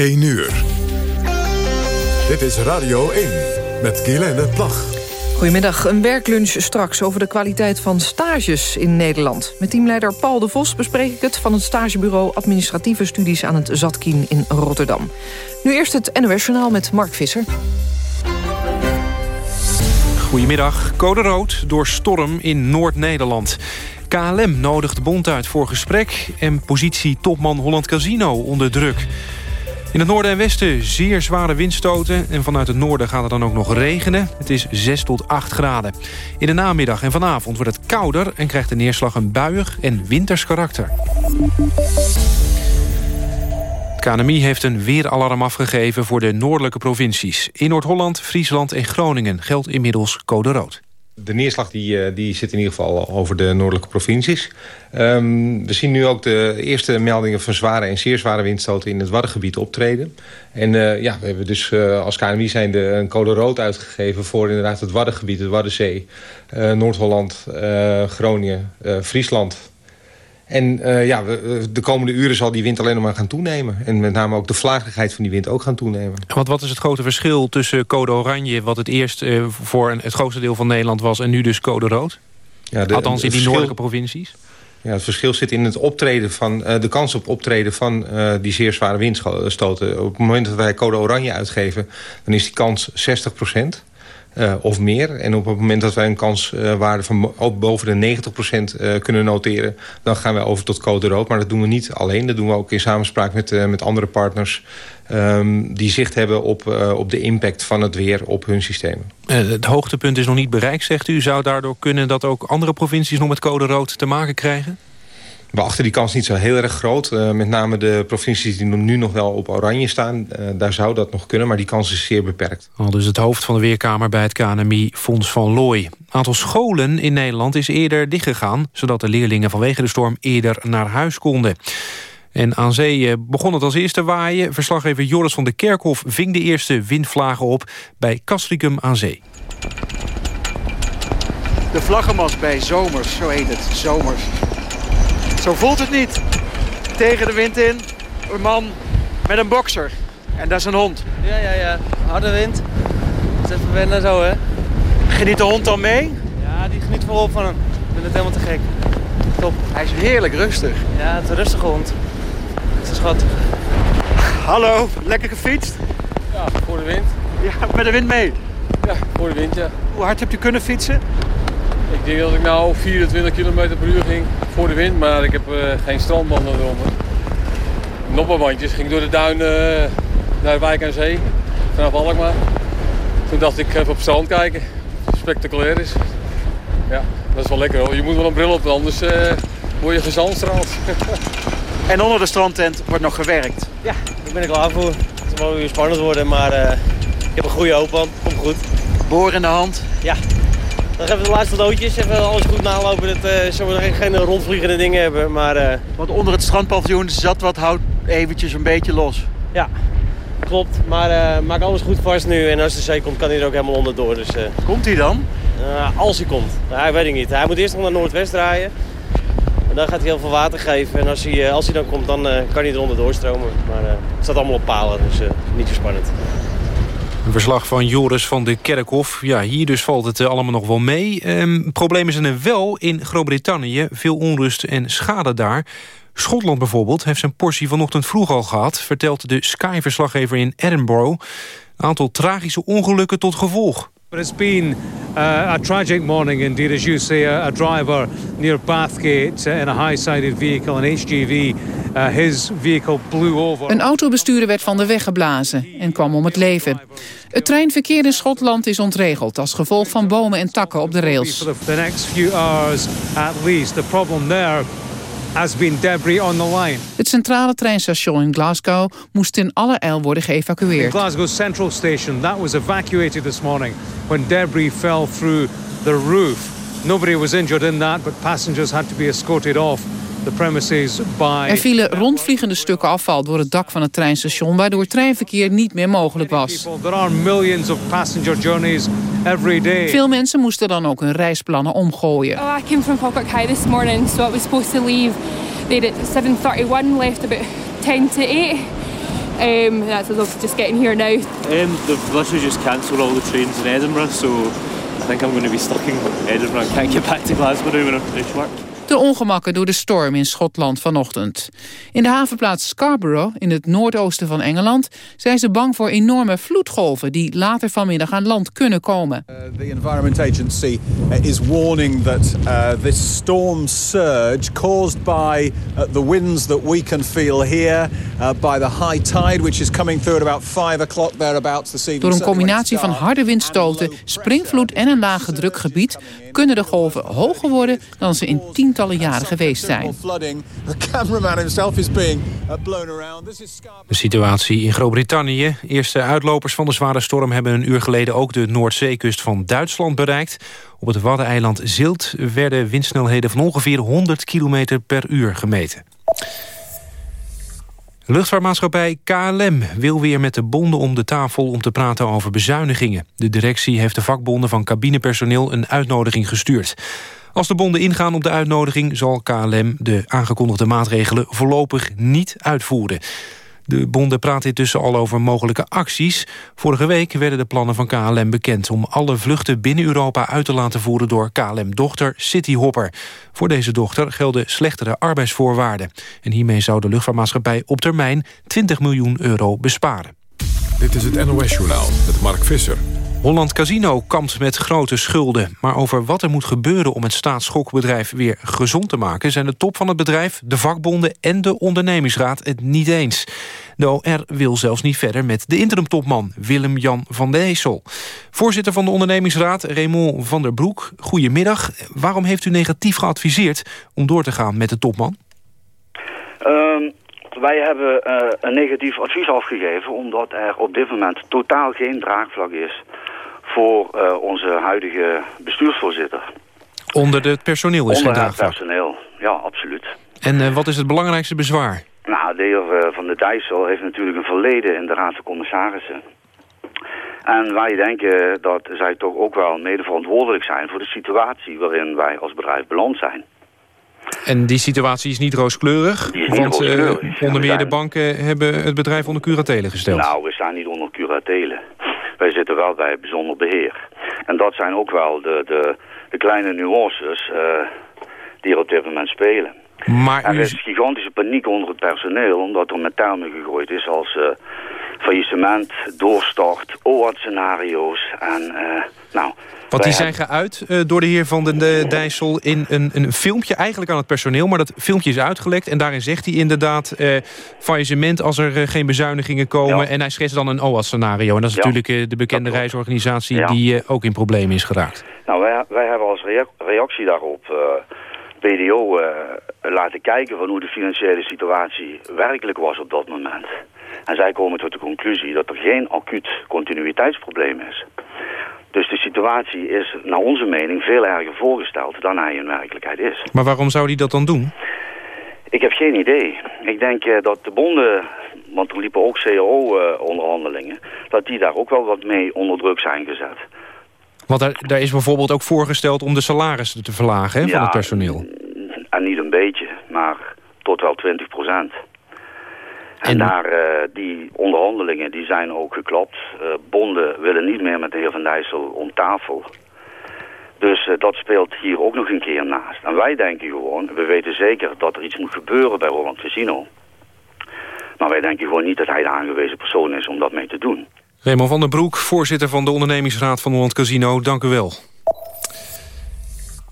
1 uur. Dit is Radio 1 met Guylaine Plag. Goedemiddag, een werklunch straks over de kwaliteit van stages in Nederland. Met teamleider Paul de Vos bespreek ik het van het stagebureau Administratieve Studies aan het Zatkien in Rotterdam. Nu eerst het NOS Journaal met Mark Visser. Goedemiddag. Code rood door storm in Noord-Nederland. KLM nodigt de bond uit voor gesprek... en positie topman Holland Casino onder druk. In het noorden en westen zeer zware windstoten... en vanuit het noorden gaat het dan ook nog regenen. Het is 6 tot 8 graden. In de namiddag en vanavond wordt het kouder... en krijgt de neerslag een buiig en winters karakter. Het KNMI heeft een weeralarm afgegeven voor de noordelijke provincies. In Noord-Holland, Friesland en Groningen geldt inmiddels code rood. De neerslag die, eh, die zit in ieder geval over de noordelijke provincies. Um, we zien nu ook de eerste meldingen van zware en zeer zware windstoten in het Waddengebied optreden. En uh, ja, we hebben dus uh, als KNMI zijn de, een code rood uitgegeven voor inderdaad het Waddengebied, het Waddenzee, Noord-Holland, Groningen, Friesland, en uh, ja, we, de komende uren zal die wind alleen nog maar gaan toenemen. En met name ook de vlagigheid van die wind ook gaan toenemen. Want wat is het grote verschil tussen code oranje... wat het eerst uh, voor een, het grootste deel van Nederland was... en nu dus code rood? Ja, de, Althans in die noordelijke provincies? Ja, het verschil zit in het optreden van, uh, de kans op optreden van uh, die zeer zware windstoten. Op het moment dat wij code oranje uitgeven, dan is die kans 60 procent. Uh, of meer. En op het moment dat wij een kanswaarde van boven de 90% uh, kunnen noteren... dan gaan wij over tot code rood. Maar dat doen we niet alleen. Dat doen we ook in samenspraak met, met andere partners... Um, die zicht hebben op, op de impact van het weer op hun systemen. het hoogtepunt is nog niet bereikt, zegt u. Zou daardoor kunnen dat ook andere provincies nog met code rood te maken krijgen? We achten die kans niet zo heel erg groot. Uh, met name de provincies die nu nog wel op oranje staan... Uh, daar zou dat nog kunnen, maar die kans is zeer beperkt. Al dus het hoofd van de Weerkamer bij het KNMI, Fons van Looy. Het aantal scholen in Nederland is eerder dichtgegaan... zodat de leerlingen vanwege de storm eerder naar huis konden. En aan zee eh, begon het als eerste waaien. Verslaggever Joris van de Kerkhof ving de eerste windvlagen op... bij Castricum aan zee. De vlaggenmast bij Zomers, zo heet het, Zomers. Zo voelt het niet. Tegen de wind in, een man met een bokser. En dat is een hond. Ja, ja, ja. Harde wind. Dat is even wennen zo, hè. Geniet de hond dan mee? Ja, die geniet voorop van hem. Ik vind het helemaal te gek. Top. Hij is heerlijk rustig. Ja, het is een rustige hond. Het is schat. Hallo, lekker gefietst? Ja, voor de wind. Ja, met de wind mee? Ja, voor de wind, ja. Hoe hard heb je kunnen fietsen? Ik denk dat ik nou 24 km per uur ging voor de wind, maar ik heb uh, geen strandbanden eronder. Nopperbandjes ging door de duinen uh, naar de wijk aan zee, vanaf Alkmaar. Toen dacht ik even op het strand kijken, spectaculair is. Ja, dat is wel lekker hoor. Je moet wel een bril op, anders uh, word je gezandstraald. en onder de strandtent wordt nog gewerkt? Ja, daar ben ik klaar voor. Het zal wel weer spannend worden, maar ik heb een goede hoop aan. Komt goed. Boor in de hand? Ja, nog even de laatste loodjes, even alles goed nalopen. Dat uh, zo we geen rondvliegende dingen hebben. Maar, uh... Want onder het strandpaviljoen zat wat hout eventjes een beetje los. Ja, klopt. Maar uh, maak alles goed vast nu. En als de zee komt, kan hij er ook helemaal onderdoor. Dus, komt hij dan? als hij komt. weet ik niet. Hij moet eerst nog naar Noordwest draaien. En dan gaat hij heel veel water geven. En als hij, als hij dan komt, dan kan hij eronder doorstromen. Maar het staat allemaal op palen, dus niet zo spannend. Een verslag van Joris van de Kerkhof. Ja, hier dus valt het eh, allemaal nog wel mee. Ehm, problemen zijn er wel in Groot-Brittannië. Veel onrust en schade daar. Schotland bijvoorbeeld heeft zijn portie vanochtend vroeg al gehad... vertelt de Sky-verslaggever in Edinburgh. Een aantal tragische ongelukken tot gevolg. It's been uh, a tragic morning indeed, as you say. A, a driver near Bathgate uh, in a high-sided vehicle, an HGV, uh, his vehicle blew over. Een autobestuurder werd van de weg geblazen en kwam om het leven. Het treinverkeer in Schotland is ontregeld als gevolg van bomen en takken op de rails. The next few hours at least. The problem there has been debris on the line. Het centrale treinstation in Glasgow moest in alle eil worden geëvacueerd. The Glasgow Central Station that was evacuated this morning when debris fell through the roof. Nobody was injured in that, but passengers had to be escorted off er vielen rondvliegende stukken afval door het dak van het treinstation... waardoor treinverkeer niet meer mogelijk was. Veel mensen moesten dan ook hun reisplannen omgooien. Oh, I came from Falkirk High this morning, so I was supposed to leave there at 7.31, left about 10 to 8. Um, that's us just getting here now. Um, they've literally just cancelled all the trains in Edinburgh, so I think I'm going to be stuck in Edinburgh. I can't get back to Glasgow now when I finish work. De ongemakken door de storm in Schotland vanochtend. In de havenplaats Scarborough, in het noordoosten van Engeland... zijn ze bang voor enorme vloedgolven... die later vanmiddag aan land kunnen komen. Uh, Environment Agency uh, is warning that uh, this storm surge... caused by uh, the winds that we can feel here... By the high tide, which is coming through at about 5 o'clock thereabouts this evening. Door een combinatie van harde windstoten, springvloed en een lage drukgebied... kunnen de golven hoger worden dan ze in tientallen jaren geweest zijn. De situatie in Groot-Brittannië. Eerste uitlopers van de zware storm hebben een uur geleden ook de Noordzeekust van Duitsland bereikt. Op het Waddeneiland Zilt werden windsnelheden van ongeveer 100 km per uur gemeten. Luchtvaartmaatschappij KLM wil weer met de bonden om de tafel om te praten over bezuinigingen. De directie heeft de vakbonden van cabinepersoneel een uitnodiging gestuurd. Als de bonden ingaan op de uitnodiging... zal KLM de aangekondigde maatregelen voorlopig niet uitvoeren. De bonden praten intussen al over mogelijke acties. Vorige week werden de plannen van KLM bekend... om alle vluchten binnen Europa uit te laten voeren door KLM-dochter Cityhopper. Voor deze dochter gelden slechtere arbeidsvoorwaarden. En hiermee zou de luchtvaartmaatschappij op termijn 20 miljoen euro besparen. Dit is het NOS Journaal met Mark Visser. Holland Casino kampt met grote schulden. Maar over wat er moet gebeuren om het staatsschokbedrijf weer gezond te maken... zijn de top van het bedrijf, de vakbonden en de ondernemingsraad het niet eens. De OR wil zelfs niet verder met de interimtopman Willem-Jan van Deesel. Voorzitter van de ondernemingsraad, Raymond van der Broek, goedemiddag. Waarom heeft u negatief geadviseerd om door te gaan met de topman? Um, wij hebben uh, een negatief advies afgegeven... omdat er op dit moment totaal geen draagvlak is voor uh, onze huidige bestuursvoorzitter. Onder het personeel is Onder het personeel, ja, absoluut. En uh, wat is het belangrijkste bezwaar? Nou, de heer uh, Van der Dijssel heeft natuurlijk een verleden in de Raad van Commissarissen. En wij denken dat zij toch ook wel mede verantwoordelijk zijn voor de situatie waarin wij als bedrijf beland zijn. En die situatie is niet rooskleurig? Die is niet want rooskleurig. uh, onder meer de banken hebben het bedrijf onder curatele gesteld. Nou, we staan niet onder curatele. Wij zitten wel bij bijzonder beheer. En dat zijn ook wel de, de, de kleine nuances uh, die er op dit moment spelen. Maar er is gigantische paniek onder het personeel, omdat er met termen gegooid is als uh, faillissement, doorstart, OAT-scenario's en uh, nou... Want die zijn geuit uh, door de heer Van den de Dijssel in een, een filmpje eigenlijk aan het personeel. Maar dat filmpje is uitgelekt en daarin zegt hij inderdaad uh, faillissement als er uh, geen bezuinigingen komen. Ja. En hij schetst dan een OAS-scenario. En dat is ja. natuurlijk de bekende reisorganisatie ja. die ook in problemen is geraakt. Nou, wij, wij hebben als rea reactie daarop BDO laten kijken van hoe de financiële situatie werkelijk was op dat moment. En zij komen tot de conclusie dat er geen acuut continuïteitsprobleem is. Dus de situatie is naar onze mening veel erger voorgesteld dan hij in werkelijkheid is. Maar waarom zou hij dat dan doen? Ik heb geen idee. Ik denk uh, dat de bonden, want er liepen ook CAO-onderhandelingen... Uh, dat die daar ook wel wat mee onder druk zijn gezet. Want daar, daar is bijvoorbeeld ook voorgesteld om de salarissen te verlagen hè, ja, van het personeel. En niet een beetje, maar tot wel 20 procent. En, en daar, uh, die onderhandelingen die zijn ook geklapt. Uh, bonden willen niet meer met de heer Van Dijssel om tafel. Dus uh, dat speelt hier ook nog een keer naast. En wij denken gewoon, we weten zeker dat er iets moet gebeuren bij Holland Casino. Maar wij denken gewoon niet dat hij de aangewezen persoon is om dat mee te doen. Raymond van der Broek, voorzitter van de ondernemingsraad van Holland Casino. Dank u wel.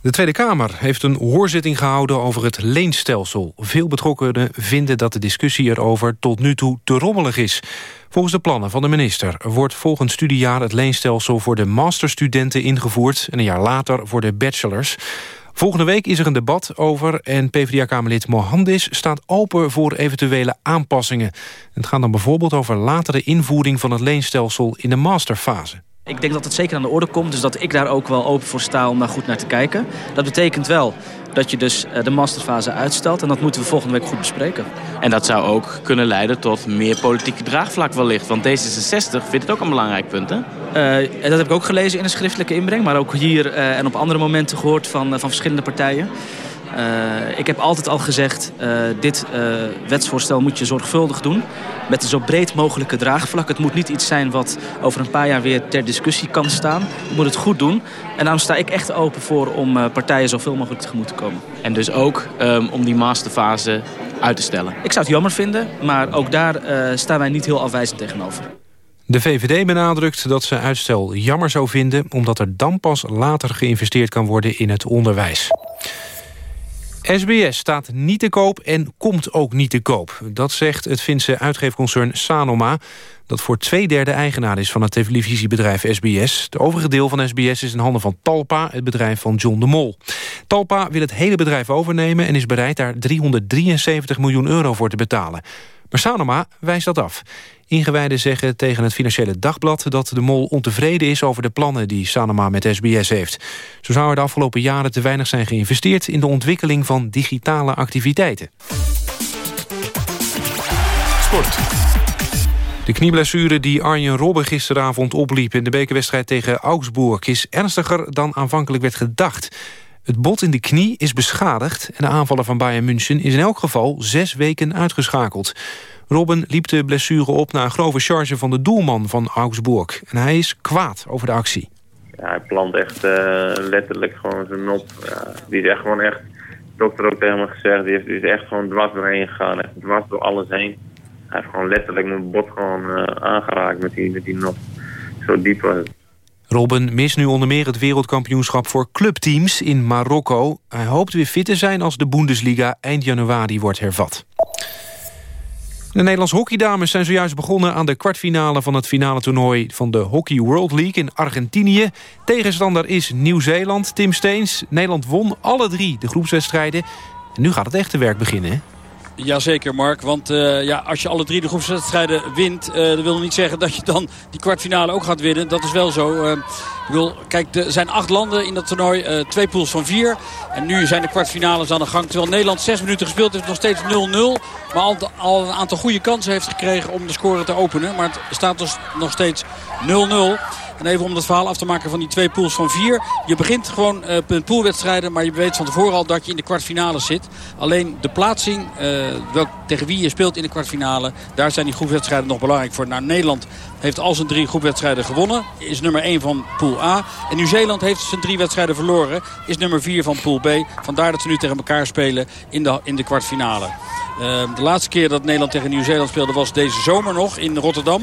De Tweede Kamer heeft een hoorzitting gehouden over het leenstelsel. Veel betrokkenen vinden dat de discussie erover tot nu toe te rommelig is. Volgens de plannen van de minister wordt volgend studiejaar het leenstelsel voor de masterstudenten ingevoerd en een jaar later voor de bachelors. Volgende week is er een debat over en PvdA-kamerlid Mohandis staat open voor eventuele aanpassingen. Het gaat dan bijvoorbeeld over latere invoering van het leenstelsel in de masterfase. Ik denk dat het zeker aan de orde komt, dus dat ik daar ook wel open voor sta om daar goed naar te kijken. Dat betekent wel dat je dus de masterfase uitstelt en dat moeten we volgende week goed bespreken. En dat zou ook kunnen leiden tot meer politieke draagvlak wellicht, want D66 vindt het ook een belangrijk punt, hè? Uh, dat heb ik ook gelezen in een schriftelijke inbreng, maar ook hier uh, en op andere momenten gehoord van, uh, van verschillende partijen. Ik heb altijd al gezegd, dit wetsvoorstel moet je zorgvuldig doen. Met een zo breed mogelijke draagvlak. Het moet niet iets zijn wat over een paar jaar weer ter discussie kan staan. Je moet het goed doen. En daarom sta ik echt open voor om partijen zoveel mogelijk tegemoet te komen. En dus ook um, om die masterfase uit te stellen? Ik zou het jammer vinden, maar ook daar staan wij niet heel afwijzend tegenover. De VVD benadrukt dat ze uitstel jammer zou vinden... omdat er dan pas later geïnvesteerd kan worden in het onderwijs. SBS staat niet te koop en komt ook niet te koop. Dat zegt het Finse uitgeefconcern Sanoma... dat voor twee derde eigenaar is van het televisiebedrijf SBS. Het overige deel van SBS is in handen van Talpa, het bedrijf van John de Mol. Talpa wil het hele bedrijf overnemen... en is bereid daar 373 miljoen euro voor te betalen. Maar Sanoma wijst dat af. Ingewijden zeggen tegen het Financiële Dagblad... dat de mol ontevreden is over de plannen die Sanoma met SBS heeft. Zo zou er de afgelopen jaren te weinig zijn geïnvesteerd... in de ontwikkeling van digitale activiteiten. Sport. De knieblessure die Arjen Robben gisteravond opliep... in de bekerwedstrijd tegen Augsburg... is ernstiger dan aanvankelijk werd gedacht. Het bot in de knie is beschadigd... en de aanvaller van Bayern München is in elk geval zes weken uitgeschakeld. Robben liep de blessure op na een grove charge van de doelman van Augsburg. En hij is kwaad over de actie. Ja, hij plant echt uh, letterlijk gewoon zijn nop. Ja, die is echt gewoon echt, de dokter ook tegen me gezegd, die, heeft, die is echt gewoon dwars doorheen gegaan. Echt dwars door alles heen. Hij heeft gewoon letterlijk mijn bot gewoon uh, aangeraakt met die, met die nop. Zo diep was het. Robben mist nu onder meer het wereldkampioenschap voor clubteams in Marokko. Hij hoopt weer fit te zijn als de Bundesliga eind januari wordt hervat. De Nederlandse hockeydames zijn zojuist begonnen aan de kwartfinale van het finale toernooi van de Hockey World League in Argentinië. Tegenstander is Nieuw-Zeeland, Tim Steens. Nederland won alle drie de groepswedstrijden. En nu gaat het echte werk beginnen. Hè? Jazeker Mark, want uh, ja, als je alle drie de groepswedstrijden wint... Uh, dat wil niet zeggen dat je dan die kwartfinale ook gaat winnen. Dat is wel zo. Uh, ik kijk, er zijn acht landen in dat toernooi. twee pools van vier. En nu zijn de kwartfinales aan de gang. Terwijl Nederland zes minuten gespeeld heeft, nog steeds 0-0. Maar al, al, een aantal goede kansen heeft gekregen om de score te openen. Maar het staat dus nog steeds 0-0. En even om dat verhaal af te maken van die twee pools van vier. Je begint gewoon uh, poolwedstrijden. Maar je weet van tevoren al dat je in de kwartfinale zit. Alleen de plaatsing, uh, welk, tegen wie je speelt in de kwartfinale. Daar zijn die groepwedstrijden nog belangrijk voor. Nou, Nederland heeft al zijn drie groepwedstrijden gewonnen. Is nummer 1 van pool A. En Nieuw-Zeeland heeft zijn drie wedstrijden verloren. Is nummer 4 van pool B. Vandaar dat ze nu tegen elkaar spelen in de, in de kwartfinale. Uh, de laatste keer dat Nederland tegen Nieuw-Zeeland speelde was deze zomer nog in Rotterdam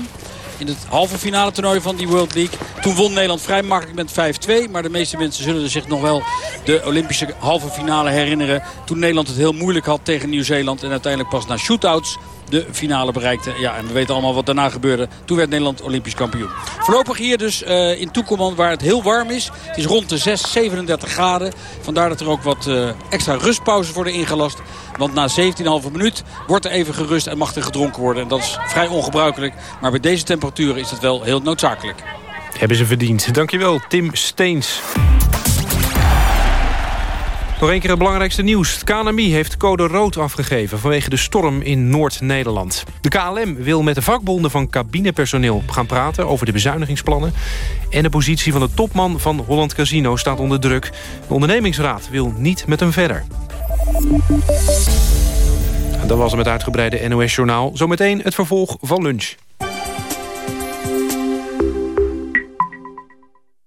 in het halve finale toernooi van die World League. Toen won Nederland vrij makkelijk met 5-2. Maar de meeste mensen zullen zich nog wel de Olympische halve finale herinneren. Toen Nederland het heel moeilijk had tegen Nieuw-Zeeland. En uiteindelijk pas na shootouts de finale bereikte. Ja, en we weten allemaal wat daarna gebeurde. Toen werd Nederland Olympisch kampioen. Voorlopig hier dus uh, in Toekomand waar het heel warm is. Het is rond de 6, 37 graden. Vandaar dat er ook wat uh, extra rustpauzes worden ingelast. Want na 17,5 minuut wordt er even gerust en mag er gedronken worden. En dat is vrij ongebruikelijk. Maar bij deze temperaturen is het wel heel noodzakelijk. Hebben ze verdiend. Dankjewel, Tim Steens. Nog een keer het belangrijkste nieuws. Het KNMI heeft code rood afgegeven vanwege de storm in Noord-Nederland. De KLM wil met de vakbonden van cabinepersoneel gaan praten over de bezuinigingsplannen. En de positie van de topman van Holland Casino staat onder druk. De ondernemingsraad wil niet met hem verder. Dat was het uitgebreide NOS-journaal. Zometeen het vervolg van lunch.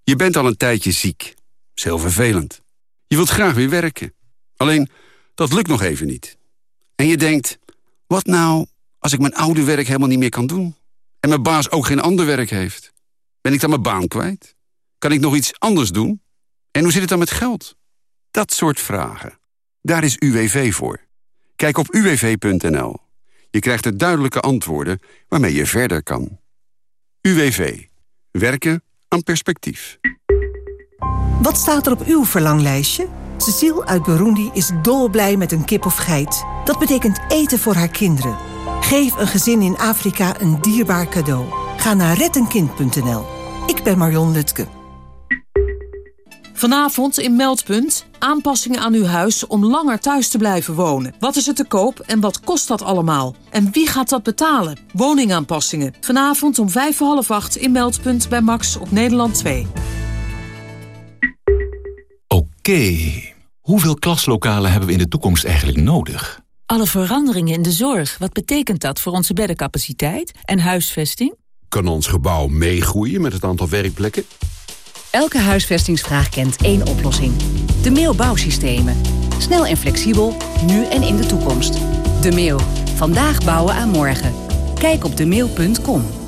Je bent al een tijdje ziek. Dat vervelend. Je wilt graag weer werken. Alleen, dat lukt nog even niet. En je denkt, wat nou als ik mijn oude werk helemaal niet meer kan doen? En mijn baas ook geen ander werk heeft? Ben ik dan mijn baan kwijt? Kan ik nog iets anders doen? En hoe zit het dan met geld? Dat soort vragen. Daar is UWV voor. Kijk op uwv.nl. Je krijgt er duidelijke antwoorden waarmee je verder kan. UWV. Werken aan perspectief. Wat staat er op uw verlanglijstje? Cecile uit Burundi is dolblij met een kip of geit. Dat betekent eten voor haar kinderen. Geef een gezin in Afrika een dierbaar cadeau. Ga naar rettenkind.nl. Ik ben Marion Lutke. Vanavond in Meldpunt aanpassingen aan uw huis om langer thuis te blijven wonen. Wat is er te koop en wat kost dat allemaal? En wie gaat dat betalen? Woningaanpassingen. Vanavond om vijf voor half acht in Meldpunt bij Max op Nederland 2. Oké. Hoeveel klaslokalen hebben we in de toekomst eigenlijk nodig? Alle veranderingen in de zorg, wat betekent dat voor onze beddencapaciteit en huisvesting? Kan ons gebouw meegroeien met het aantal werkplekken? Elke huisvestingsvraag kent één oplossing. De Mail Bouwsystemen. Snel en flexibel, nu en in de toekomst. De Mail. Vandaag bouwen aan morgen. Kijk op demail.com.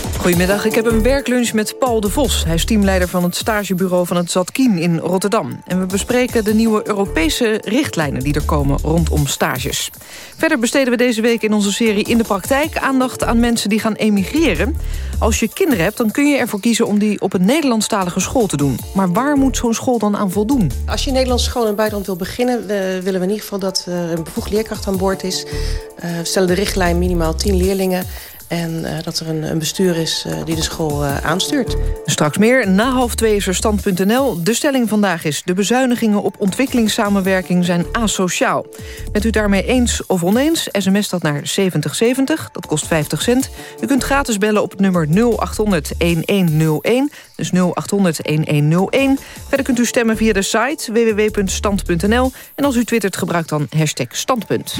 Goedemiddag, ik heb een werklunch met Paul de Vos. Hij is teamleider van het stagebureau van het Zatkien in Rotterdam. En we bespreken de nieuwe Europese richtlijnen die er komen rondom stages. Verder besteden we deze week in onze serie In de Praktijk... aandacht aan mensen die gaan emigreren. Als je kinderen hebt, dan kun je ervoor kiezen om die op een Nederlandstalige school te doen. Maar waar moet zo'n school dan aan voldoen? Als je een Nederlandse school in het buitenland wil beginnen... willen we in ieder geval dat er een bevoegd leerkracht aan boord is. Uh, we stellen de richtlijn minimaal 10 leerlingen... En uh, dat er een, een, bestuur is uh, die de school uh, aanstuurt. Straks meer. Na half twee is er stand.nl. De stelling vandaag is... de bezuinigingen op ontwikkelingssamenwerking zijn asociaal. Bent u daarmee eens of oneens? SMS dat naar 7070. Dat kost 50 cent. U kunt gratis bellen op het nummer 0800-1101. Dus 0800-1101. Verder kunt u stemmen via de site www.stand.nl. En als u twittert, gebruikt dan hashtag standpunt.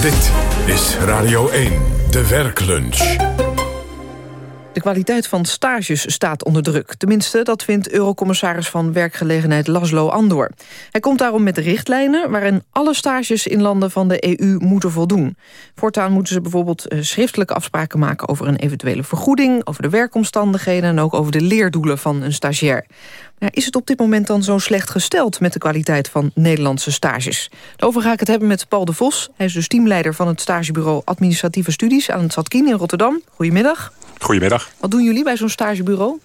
Dit is Radio 1, de werklunch. De kwaliteit van stages staat onder druk. Tenminste, dat vindt eurocommissaris van werkgelegenheid Laszlo Andor. Hij komt daarom met richtlijnen waarin alle stages in landen van de EU moeten voldoen. Voortaan moeten ze bijvoorbeeld eh, schriftelijke afspraken maken over een eventuele vergoeding, over de werkomstandigheden en ook over de leerdoelen van een stagiair. Is het op dit moment dan zo slecht gesteld met de kwaliteit van Nederlandse stages? Daarover ga ik het hebben met Paul de Vos. Hij is dus teamleider van het stagebureau Administratieve Studies aan het Zatkien in Rotterdam. Goedemiddag. Goedemiddag. Wat doen jullie bij zo'n stagebureau?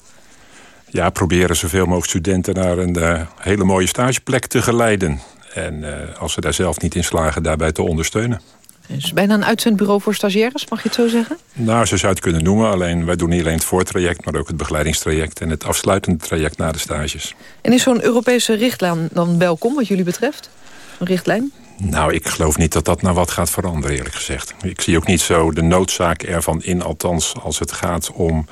Ja, proberen zoveel mogelijk studenten naar een uh, hele mooie stageplek te geleiden. En uh, als ze daar zelf niet in slagen, daarbij te ondersteunen. Dus bijna een uitzendbureau voor stagiaires, mag je het zo zeggen? Nou, zo zou je het kunnen noemen. Alleen wij doen niet alleen het voortraject, maar ook het begeleidingstraject... en het afsluitende traject na de stages. En is zo'n Europese richtlijn dan welkom wat jullie betreft? Een richtlijn? Nou, ik geloof niet dat dat nou wat gaat veranderen, eerlijk gezegd. Ik zie ook niet zo de noodzaak ervan in, althans als het gaat om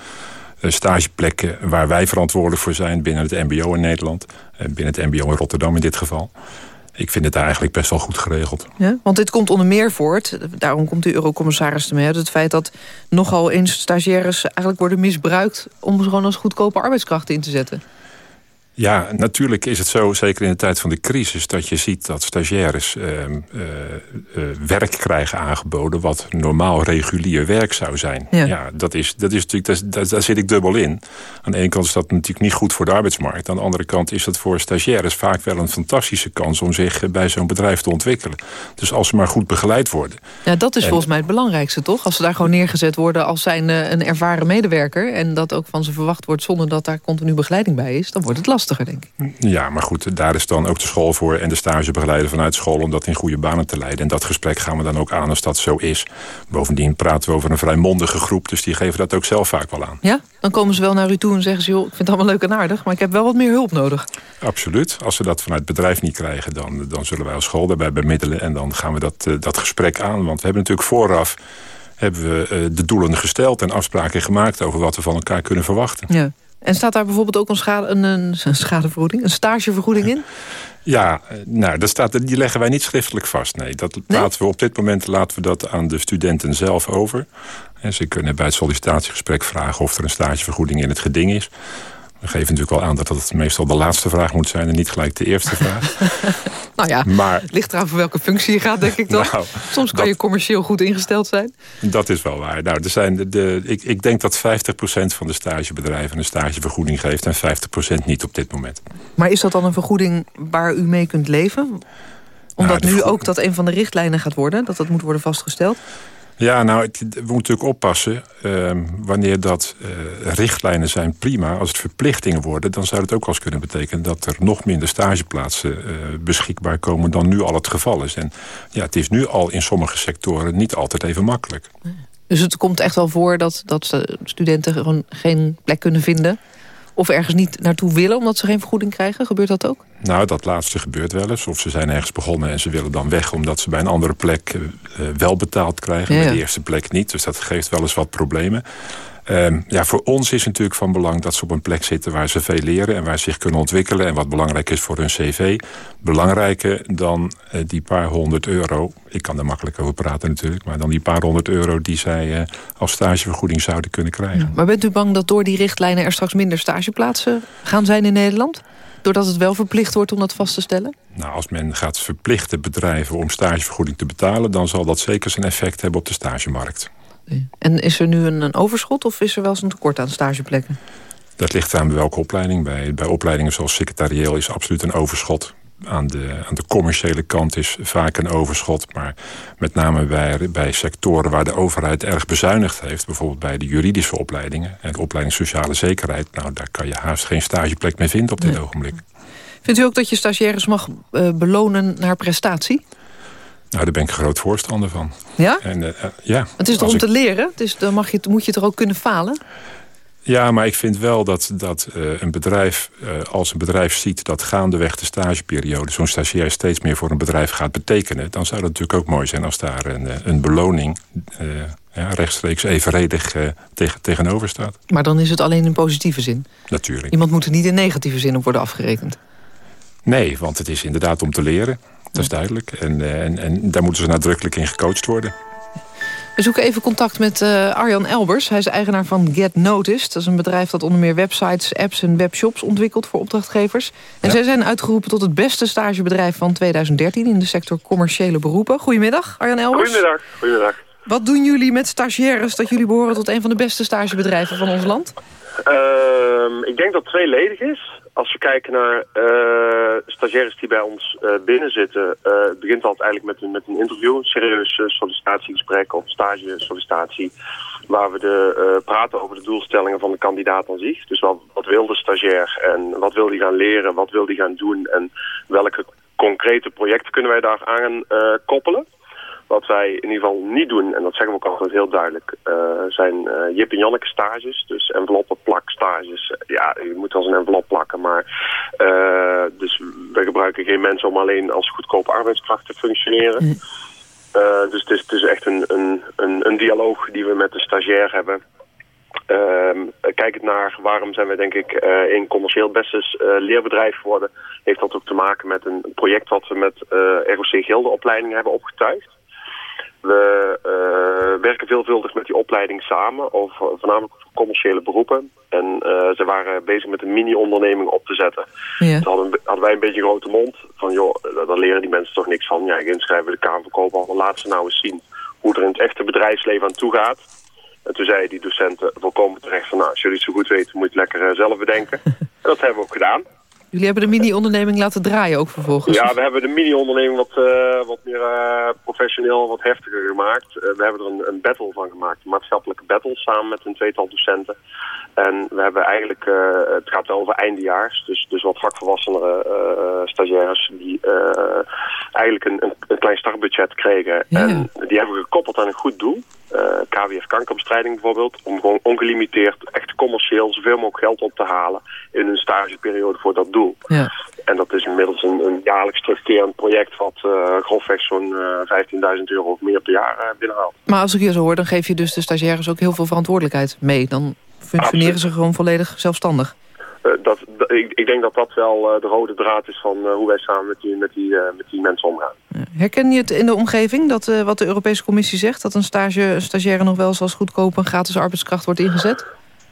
eh, stageplekken waar wij verantwoordelijk voor zijn binnen het mbo in Nederland. Eh, binnen het mbo in Rotterdam in dit geval. Ik vind het daar eigenlijk best wel goed geregeld. Ja, want dit komt onder meer voort, daarom komt de eurocommissaris ermee uit... het feit dat nogal eens stagiaires eigenlijk worden misbruikt... om gewoon als goedkope arbeidskrachten in te zetten. Ja, natuurlijk is het zo, zeker in de tijd van de crisis... dat je ziet dat stagiaires uh, uh, uh, werk krijgen aangeboden... wat normaal regulier werk zou zijn. Ja, ja dat, is, dat is natuurlijk, daar, daar zit ik dubbel in. Aan de ene kant is dat natuurlijk niet goed voor de arbeidsmarkt. Aan de andere kant is dat voor stagiaires vaak wel een fantastische kans... om zich bij zo'n bedrijf te ontwikkelen. Dus als ze maar goed begeleid worden. Ja, dat is volgens mij het belangrijkste, toch? Als ze daar gewoon neergezet worden als zijn een ervaren medewerker... en dat ook van ze verwacht wordt zonder dat daar continu begeleiding bij is... dan wordt het lastig denk ik. Ja, maar goed, daar is dan ook de school voor... en de stagebegeleider vanuit school om dat in goede banen te leiden. En dat gesprek gaan we dan ook aan als dat zo is. Bovendien praten we over een vrij mondige groep... dus die geven dat ook zelf vaak wel aan. Ja? Dan komen ze wel naar u toe en zeggen ze... joh, ik vind het allemaal leuk en aardig... maar ik heb wel wat meer hulp nodig. Absoluut. Als ze dat vanuit het bedrijf niet krijgen... dan, dan zullen wij als school daarbij bemiddelen... en dan gaan we dat, uh, dat gesprek aan. Want we hebben natuurlijk vooraf hebben we uh, de doelen gesteld... en afspraken gemaakt over wat we van elkaar kunnen verwachten. Ja. En staat daar bijvoorbeeld ook een, schade, een, een, schadevergoeding, een stagevergoeding in? Ja, nou, dat staat, die leggen wij niet schriftelijk vast. Nee, dat laten we op dit moment laten we dat aan de studenten zelf over. En ze kunnen bij het sollicitatiegesprek vragen of er een stagevergoeding in het geding is. We geven natuurlijk wel aan dat dat meestal de laatste vraag moet zijn... en niet gelijk de eerste vraag. nou ja, maar, het ligt eraan voor welke functie je gaat, denk ik toch? Nou, Soms kan je commercieel goed ingesteld zijn. Dat is wel waar. Nou, er zijn de, de, ik, ik denk dat 50% van de stagebedrijven een stagevergoeding geeft... en 50% niet op dit moment. Maar is dat dan een vergoeding waar u mee kunt leven? Omdat nou, nu ook dat een van de richtlijnen gaat worden... dat dat moet worden vastgesteld? Ja, nou, we moeten natuurlijk oppassen. Uh, wanneer dat uh, richtlijnen zijn, prima. Als het verplichtingen worden, dan zou het ook wel eens kunnen betekenen... dat er nog minder stageplaatsen uh, beschikbaar komen dan nu al het geval is. En ja, het is nu al in sommige sectoren niet altijd even makkelijk. Dus het komt echt wel voor dat, dat studenten gewoon geen plek kunnen vinden? Of ergens niet naartoe willen omdat ze geen vergoeding krijgen? Gebeurt dat ook? Nou, dat laatste gebeurt wel eens. Of ze zijn ergens begonnen en ze willen dan weg... omdat ze bij een andere plek wel betaald krijgen. Ja, Bij de eerste plek niet. Dus dat geeft wel eens wat problemen. Ehm, ja, voor ons is het natuurlijk van belang dat ze op een plek zitten... waar ze veel leren en waar ze zich kunnen ontwikkelen... en wat belangrijk is voor hun cv. Belangrijker dan uh, die paar honderd euro... ik kan er makkelijk over praten natuurlijk... maar dan die paar honderd euro die zij uh, als stagevergoeding zouden kunnen krijgen. Maar bent u bang dat door die richtlijnen er straks minder stageplaatsen gaan zijn in Nederland? Doordat het wel verplicht wordt om dat vast te stellen? Nou, als men gaat verplichten bedrijven om stagevergoeding te betalen... dan zal dat zeker zijn effect hebben op de stagemarkt. En is er nu een, een overschot of is er wel eens een tekort aan stageplekken? Dat ligt aan welke opleiding. Bij, bij opleidingen zoals secretarieel is absoluut een overschot. Aan de, aan de commerciële kant is vaak een overschot. Maar met name bij, bij sectoren waar de overheid erg bezuinigd heeft... bijvoorbeeld bij de juridische opleidingen en de opleiding sociale zekerheid... nou, daar kan je haast geen stageplek meer vinden op dit ogenblik. Vindt u ook dat je stagiaires mag uh, belonen naar prestatie? Nou, daar ben ik een groot voorstander van. Ja? En, uh, ja het is toch om te leren? Dus dan mag je, moet je toch ook kunnen falen? Ja, maar ik vind wel dat, dat uh, een bedrijf, uh, als een bedrijf ziet dat gaandeweg de stageperiode zo'n stagiair steeds meer voor een bedrijf gaat betekenen, dan zou dat natuurlijk ook mooi zijn als daar een, een beloning ja, rechtstreeks evenredig tegen, tegenover staat. Maar dan is het alleen in positieve zin? Natuurlijk. Iemand moet er niet in negatieve zin op worden afgerekend? Nee, want het is inderdaad om te leren. Dat is duidelijk. En, eh, en, en daar moeten ze nadrukkelijk in gecoacht worden. We zoeken even contact met uh, Arjan Elbers. Hij is eigenaar van Get Noticed. Dat is een bedrijf dat onder meer websites, apps en webshops ontwikkelt voor opdrachtgevers. En zij zijn uitgeroepen tot het beste stagebedrijf van 2013 in de sector commerciële beroepen. Goedemiddag, Arjan Elbers. Goedemiddag. Goedemiddag. Wat doen jullie met stagiaires dat jullie behoren tot een van de beste stagebedrijven van ons land? Uh, ik denk dat het tweeledig is als we kijken naar uh, stagiaires die bij ons uh, binnen zitten, het begint altijd eigenlijk met een, met een interview, een serieus sollicitatiegesprek of stage sollicitatie, waar we de, praten over de doelstellingen van de kandidaat aan zich. Dus wat, wat wil de stagiair en wat wil die gaan leren, wat wil die gaan doen en welke concrete projecten kunnen wij daar aan koppelen. Wat wij in ieder geval niet doen, en dat zeggen we ook altijd heel duidelijk, uh, zijn uh, Jip en Janneke stages. Dus enveloppen plak stages. Ja, je moet als een envelop plakken, maar uh, dus we gebruiken geen mensen om alleen als goedkope arbeidskracht te functioneren. Mm. dus het is, het is echt een, een, een, een dialoog die we met de stagiair hebben. Uh, kijk het naar waarom zijn we denk ik uh, in commercieel beste uh, leerbedrijf geworden. Heeft dat ook te maken met een project wat we met ROC Gilde opleidingen hebben opgetuigd. We uh, werken veelvuldig met die opleiding samen, over, voornamelijk commerciële beroepen. En uh, ze waren bezig met een mini-onderneming op te zetten. Ja. Toen hadden, hadden, wij een beetje een grote mond van, joh, daar leren die mensen toch niks van. Ja, ik inschrijven de Kamerverkoop al, laat ze nou eens zien hoe er in het echte bedrijfsleven aan toe gaat. En toen zeiden die docenten volkomen terecht van, nou, als jullie het zo goed weten, moet je het lekker uh, zelf bedenken. en dat hebben we ook gedaan. Jullie hebben de mini-onderneming laten draaien ook vervolgens? Ja, we hebben de mini-onderneming wat, uh, wat meer uh, professioneel, wat heftiger gemaakt. Uh, we hebben er een, een, battle van gemaakt, een maatschappelijke battle, samen met een tweetal docenten. En we hebben eigenlijk, het gaat over eindejaars, dus, dus wat vakvolwassenere stagiaires die eigenlijk een, een, een, klein startbudget kregen. Ja. En die hebben we gekoppeld aan een goed doel. KWF kankerbestrijding bijvoorbeeld, om gewoon ongelimiteerd, echt commercieel, zoveel mogelijk geld op te halen in een stageperiode voor dat doel. Ja. En dat is inmiddels een, een jaarlijks terugkerend project wat uh, grofweg zo'n uh, 15.000 euro of meer per jaar uh, binnenhaalt. Maar als ik je zo hoor, dan geef je dus de stagiaires ook heel veel verantwoordelijkheid mee. Dan functioneren Absoluut. ze gewoon volledig zelfstandig. Dat, dat ik, ik, denk dat dat wel de rode draad is van hoe wij samen met die, met die, met die mensen omgaan. Herken je het in de omgeving, dat, wat de Europese Commissie zegt... dat een, stage, een stagiaire nog wel eens als goedkoop een gratis arbeidskracht wordt ingezet?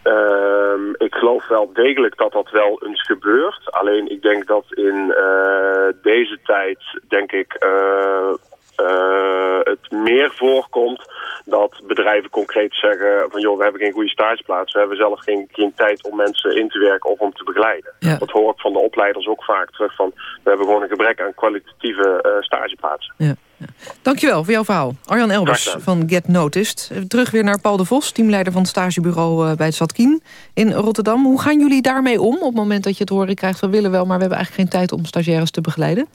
Um, ik geloof wel degelijk dat dat wel eens gebeurt. Alleen ik denk dat in uh, deze tijd, denk ik, uh, uh, het meer voorkomt dat bedrijven concreet zeggen van joh, we hebben geen goede stageplaats. We hebben zelf geen, geen tijd om mensen in te werken of om te begeleiden. Ja. Dat hoor ik van de opleiders ook vaak terug van we hebben gewoon een gebrek aan kwalitatieve stageplaatsen. Ja. Ja. Dankjewel voor jouw verhaal. Arjan Elbers van Get Noticed. Terug weer naar Paul de Vos, teamleider van het stagebureau bij het Zatkien in Rotterdam. Hoe gaan jullie daarmee om op het moment dat je het horen krijgt... we willen wel, maar we hebben eigenlijk geen tijd om stagiaires te begeleiden?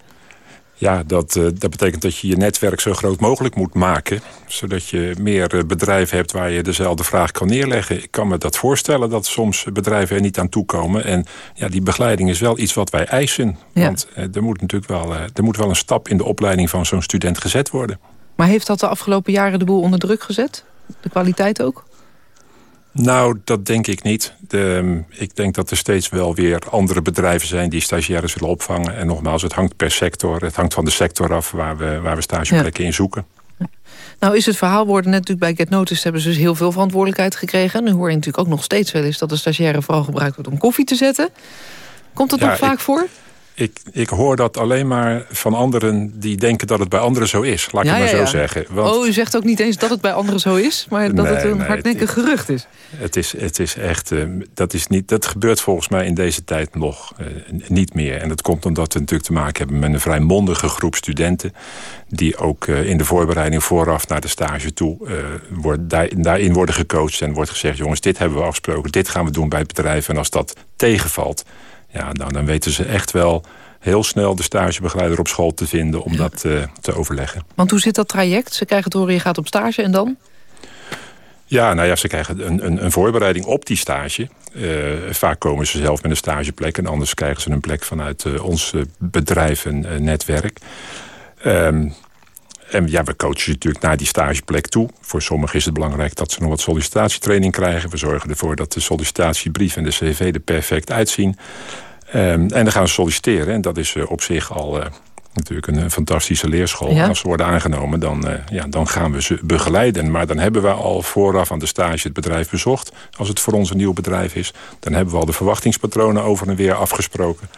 Ja, dat, uh, dat betekent dat je je netwerk zo groot mogelijk moet maken. Zodat je meer bedrijven hebt waar je dezelfde vraag kan neerleggen. Ik kan me dat voorstellen dat soms bedrijven er niet aan toekomen. En ja, die begeleiding is wel iets wat wij eisen. Ja. Want er moet natuurlijk wel, er moet wel een stap in de opleiding van zo'n student gezet worden. Maar heeft dat de afgelopen jaren de boel onder druk gezet? De kwaliteit ook? Nou, dat denk ik niet. De, ik denk dat er steeds wel weer andere bedrijven zijn... die stagiaires willen opvangen. En nogmaals, het hangt per sector. Het hangt van de sector af waar we, waar we stageplekken in zoeken. Nou is het verhaal worden net natuurlijk bij Get Notice... hebben ze dus heel veel verantwoordelijkheid gekregen. Nu hoor je natuurlijk ook nog steeds wel eens... dat de stagiaire vooral gebruikt wordt om koffie te zetten. Komt dat nog vaak voor? Ik, ik hoor dat alleen maar van anderen die denken dat het bij anderen zo is. Laat ik het maar zo zeggen. Want... Oh, u zegt ook niet eens dat het bij anderen zo is... maar dat het een hardnekkig gerucht is. Het is, het is echt... Uh, dat, is niet, dat gebeurt volgens mij in deze tijd nog uh, niet meer. En dat komt omdat we natuurlijk te maken hebben met een vrij mondige groep studenten... die ook uh, in de voorbereiding vooraf naar de stage toe... Wordt, daar, daarin worden gecoacht en wordt gezegd... jongens, dit hebben we afgesproken, dit gaan we doen bij het bedrijf. En als dat tegenvalt ja, nou, dan weten ze echt wel heel snel de stagebegeleider op school te vinden... om dat uh, te overleggen. Want hoe zit dat traject? Ze krijgen het horen, je gaat op stage en dan? Ja, nou ja, ze krijgen een, een, een voorbereiding op die stage. Uh, vaak komen ze zelf met een stageplek... en anders krijgen ze een plek vanuit uh, ons bedrijf en netwerk. Um, en ja, we coachen ze natuurlijk naar die stageplek toe. Voor sommigen is het belangrijk dat ze nog wat sollicitatietraining krijgen. We zorgen ervoor dat de sollicitatiebrief en de cv er perfect uitzien. Um, en dan gaan ze solliciteren. En dat is uh, op zich al uh, natuurlijk een, een, fantastische leerschool. Ja. Als ze worden aangenomen, dan, uh, ja, dan gaan we ze begeleiden. Maar dan hebben we al vooraf aan de stage het bedrijf bezocht. Als het voor ons een nieuw bedrijf is. Dan hebben we al de verwachtingspatronen over en weer afgesproken.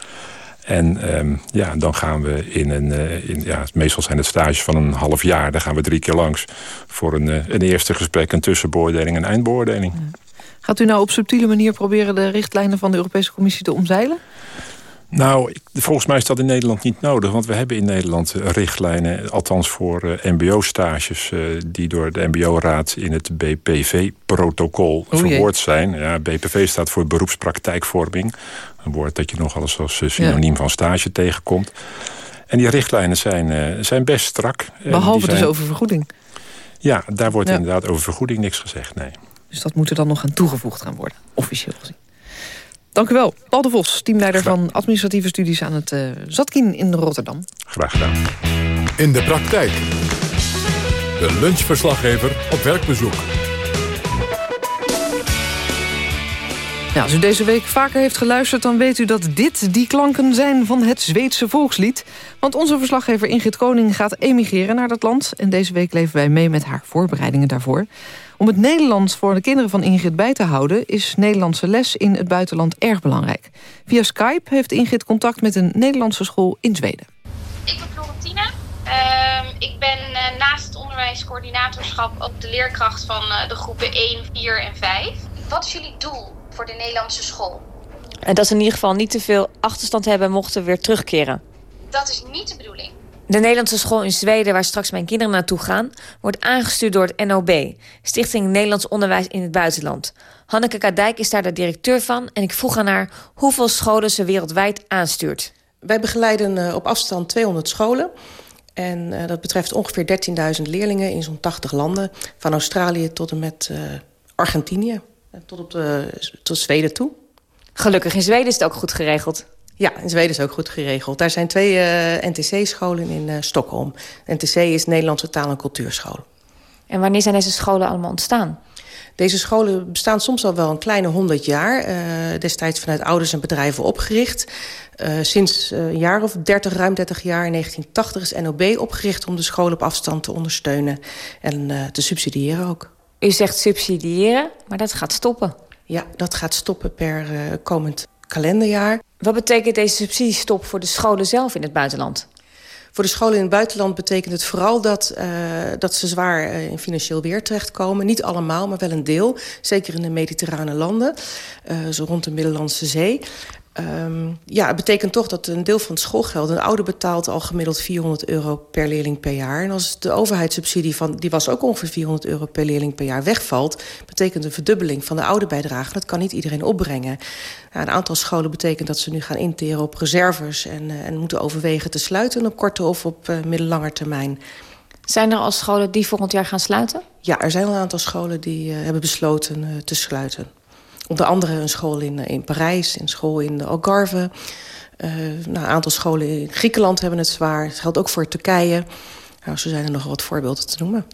En um, ja, dan gaan we in een... Uh, in, ja, meestal zijn het stages van een half jaar. Daar gaan we drie keer langs voor een, uh, een eerste gesprek... een tussenbeoordeling en eindbeoordeling. Gaat u nou op subtiele manier proberen... de richtlijnen van de Europese Commissie te omzeilen? Nou, volgens mij is dat in Nederland niet nodig. Want we hebben in Nederland richtlijnen, althans voor uh, mbo-stages... Uh, die door de mbo-raad in het BPV-protocol verwoord zijn. Ja, BPV staat voor beroepspraktijkvorming. Een woord dat je nogal eens als synoniem ja. van stage tegenkomt. En die richtlijnen zijn, uh, zijn best strak. Behalve zijn... dus over vergoeding. Ja, daar wordt ja. inderdaad over vergoeding niks gezegd, nee. Dus dat moet er dan nog aan toegevoegd gaan worden, officieel gezien. Dank u wel. Paul de Vos, teamleider van administratieve studies aan het uh, Zatkin in Rotterdam. Graag gedaan. In de praktijk. De lunchverslaggever op werkbezoek. Als u deze week vaker heeft geluisterd... dan weet u dat dit die klanken zijn van het Zweedse volkslied. Want onze verslaggever Ingrid Koning gaat emigreren naar dat land. En deze week leven wij mee met haar voorbereidingen daarvoor. Om het Nederlands voor de kinderen van Ingrid bij te houden... is Nederlandse les in het buitenland erg belangrijk. Via Skype heeft Ingrid contact met een Nederlandse school in Zweden. Ik ben Florentine. Uh, ik ben uh, naast het onderwijscoördinatorschap ook de leerkracht van uh, de groepen 1, 4 en 5. Wat is jullie doel voor de Nederlandse school? En dat ze in ieder geval niet te veel achterstand hebben mochten weer terugkeren. Dat is niet de bedoeling. De Nederlandse school in Zweden, waar straks mijn kinderen naartoe gaan... wordt aangestuurd door het NOB, Stichting Nederlands Onderwijs in het Buitenland. Hanneke Kadijk is daar de directeur van... en ik vroeg aan haar hoeveel scholen ze wereldwijd aanstuurt. Wij begeleiden uh, op afstand 200 scholen. En uh, dat betreft ongeveer 13.000 leerlingen in zo'n 80 landen. Van Australië tot en met uh, Argentinië. Tot, op de, tot Zweden toe. Gelukkig, in Zweden is het ook goed geregeld. Ja, in Zweden is ook goed geregeld. Daar zijn twee uh, NTC-scholen in uh, Stockholm. NTC is Nederlandse Taal- en Cultuurschool. En wanneer zijn deze scholen allemaal ontstaan? Deze scholen bestaan soms al wel een kleine honderd jaar. Uh, destijds vanuit ouders en bedrijven opgericht. Uh, sinds een jaar of 30, ruim 30 jaar, in 1980 is NOB opgericht... om de scholen op afstand te ondersteunen en uh, te subsidiëren ook. U zegt subsidiëren, maar dat gaat stoppen. Ja, dat gaat stoppen per komend kalenderjaar. Wat betekent deze subsidiestop voor de scholen zelf in het buitenland? Voor de scholen in het buitenland betekent het vooral dat, uh, dat ze zwaar uh, in financieel weer terechtkomen. Niet allemaal, maar wel een deel. Zeker in de mediterrane landen, uh, zo rond de Middellandse Zee. Um, ja, het betekent toch dat een deel van het schoolgeld... een ouder betaalt al gemiddeld 400 euro per leerling per jaar. En als de overheidssubsidie, van, die was ook ongeveer 400 euro per leerling per jaar, wegvalt... betekent een verdubbeling van de ouderbijdrage. Dat kan niet iedereen opbrengen. Nou, een aantal scholen betekent dat ze nu gaan interen op reserves... en, uh, en moeten overwegen te sluiten op korte of op uh, middellange termijn. Zijn er al scholen die volgend jaar gaan sluiten? Ja, er zijn al een aantal scholen die uh, hebben besloten te sluiten. Onder andere een school in, in Parijs, een school in Algarve. Uh, nou, een aantal scholen in Griekenland hebben het zwaar. Het geldt ook voor Turkije. Nou, zo zijn er nog wat voorbeelden te noemen.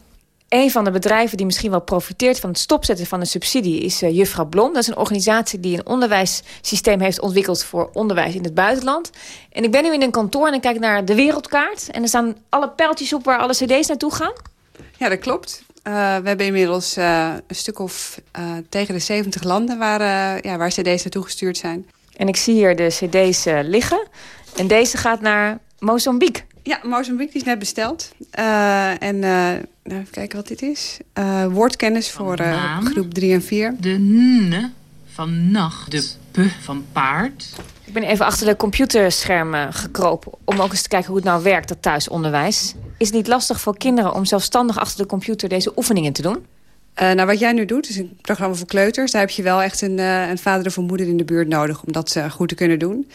Een van de bedrijven die misschien wel profiteert van het stopzetten van de subsidie is uh, Juffrouw Blom. Dat is een organisatie die een onderwijssysteem heeft ontwikkeld voor onderwijs in het buitenland. En ik ben nu in een kantoor en ik kijk naar de wereldkaart. En er staan alle pijltjes op waar alle cd's naartoe gaan. Ja, dat klopt. Uh, we hebben inmiddels uh, een stuk of uh, tegen de 70 landen waar, ja, waar cd's naartoe gestuurd zijn. En ik zie hier de cd's liggen. En deze gaat naar Mozambique. Ja, Mozambique die is net besteld. en nou, even kijken wat dit is. woordkennis voor groep 3 en 4. De n van nacht. De p van paard. Ik ben even achter de computerschermen gekropen... om ook eens te kijken hoe het nou werkt, dat thuisonderwijs. Is het niet lastig voor kinderen om zelfstandig achter de computer deze oefeningen te doen? Uh, nou, wat jij nu doet, is een programma voor kleuters. Daar heb je wel echt een, uh, een vader of een moeder in de buurt nodig... om dat uh, goed te kunnen doen.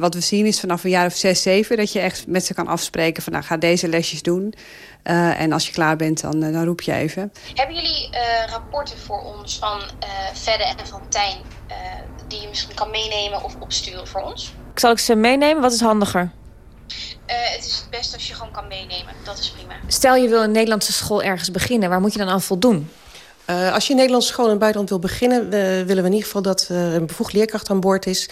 wat we zien is vanaf een jaar of zes, zeven... dat je echt met ze kan afspreken van... nou, ga deze lesjes doen. en als je klaar bent, dan, dan roep je even. Hebben jullie rapporten voor ons van Vedde en van Tijn... die je misschien kan meenemen of opsturen voor ons? Ik zal ik ze meenemen? Wat is handiger? Uh, het is het beste als je gewoon kan meenemen. Dat is prima. Stel je wil een Nederlandse school ergens beginnen. Waar moet je dan aan voldoen? Uh, als je een Nederlandse school in het buitenland wil beginnen... Uh, willen we in ieder geval dat er een bevoegd leerkracht aan boord is.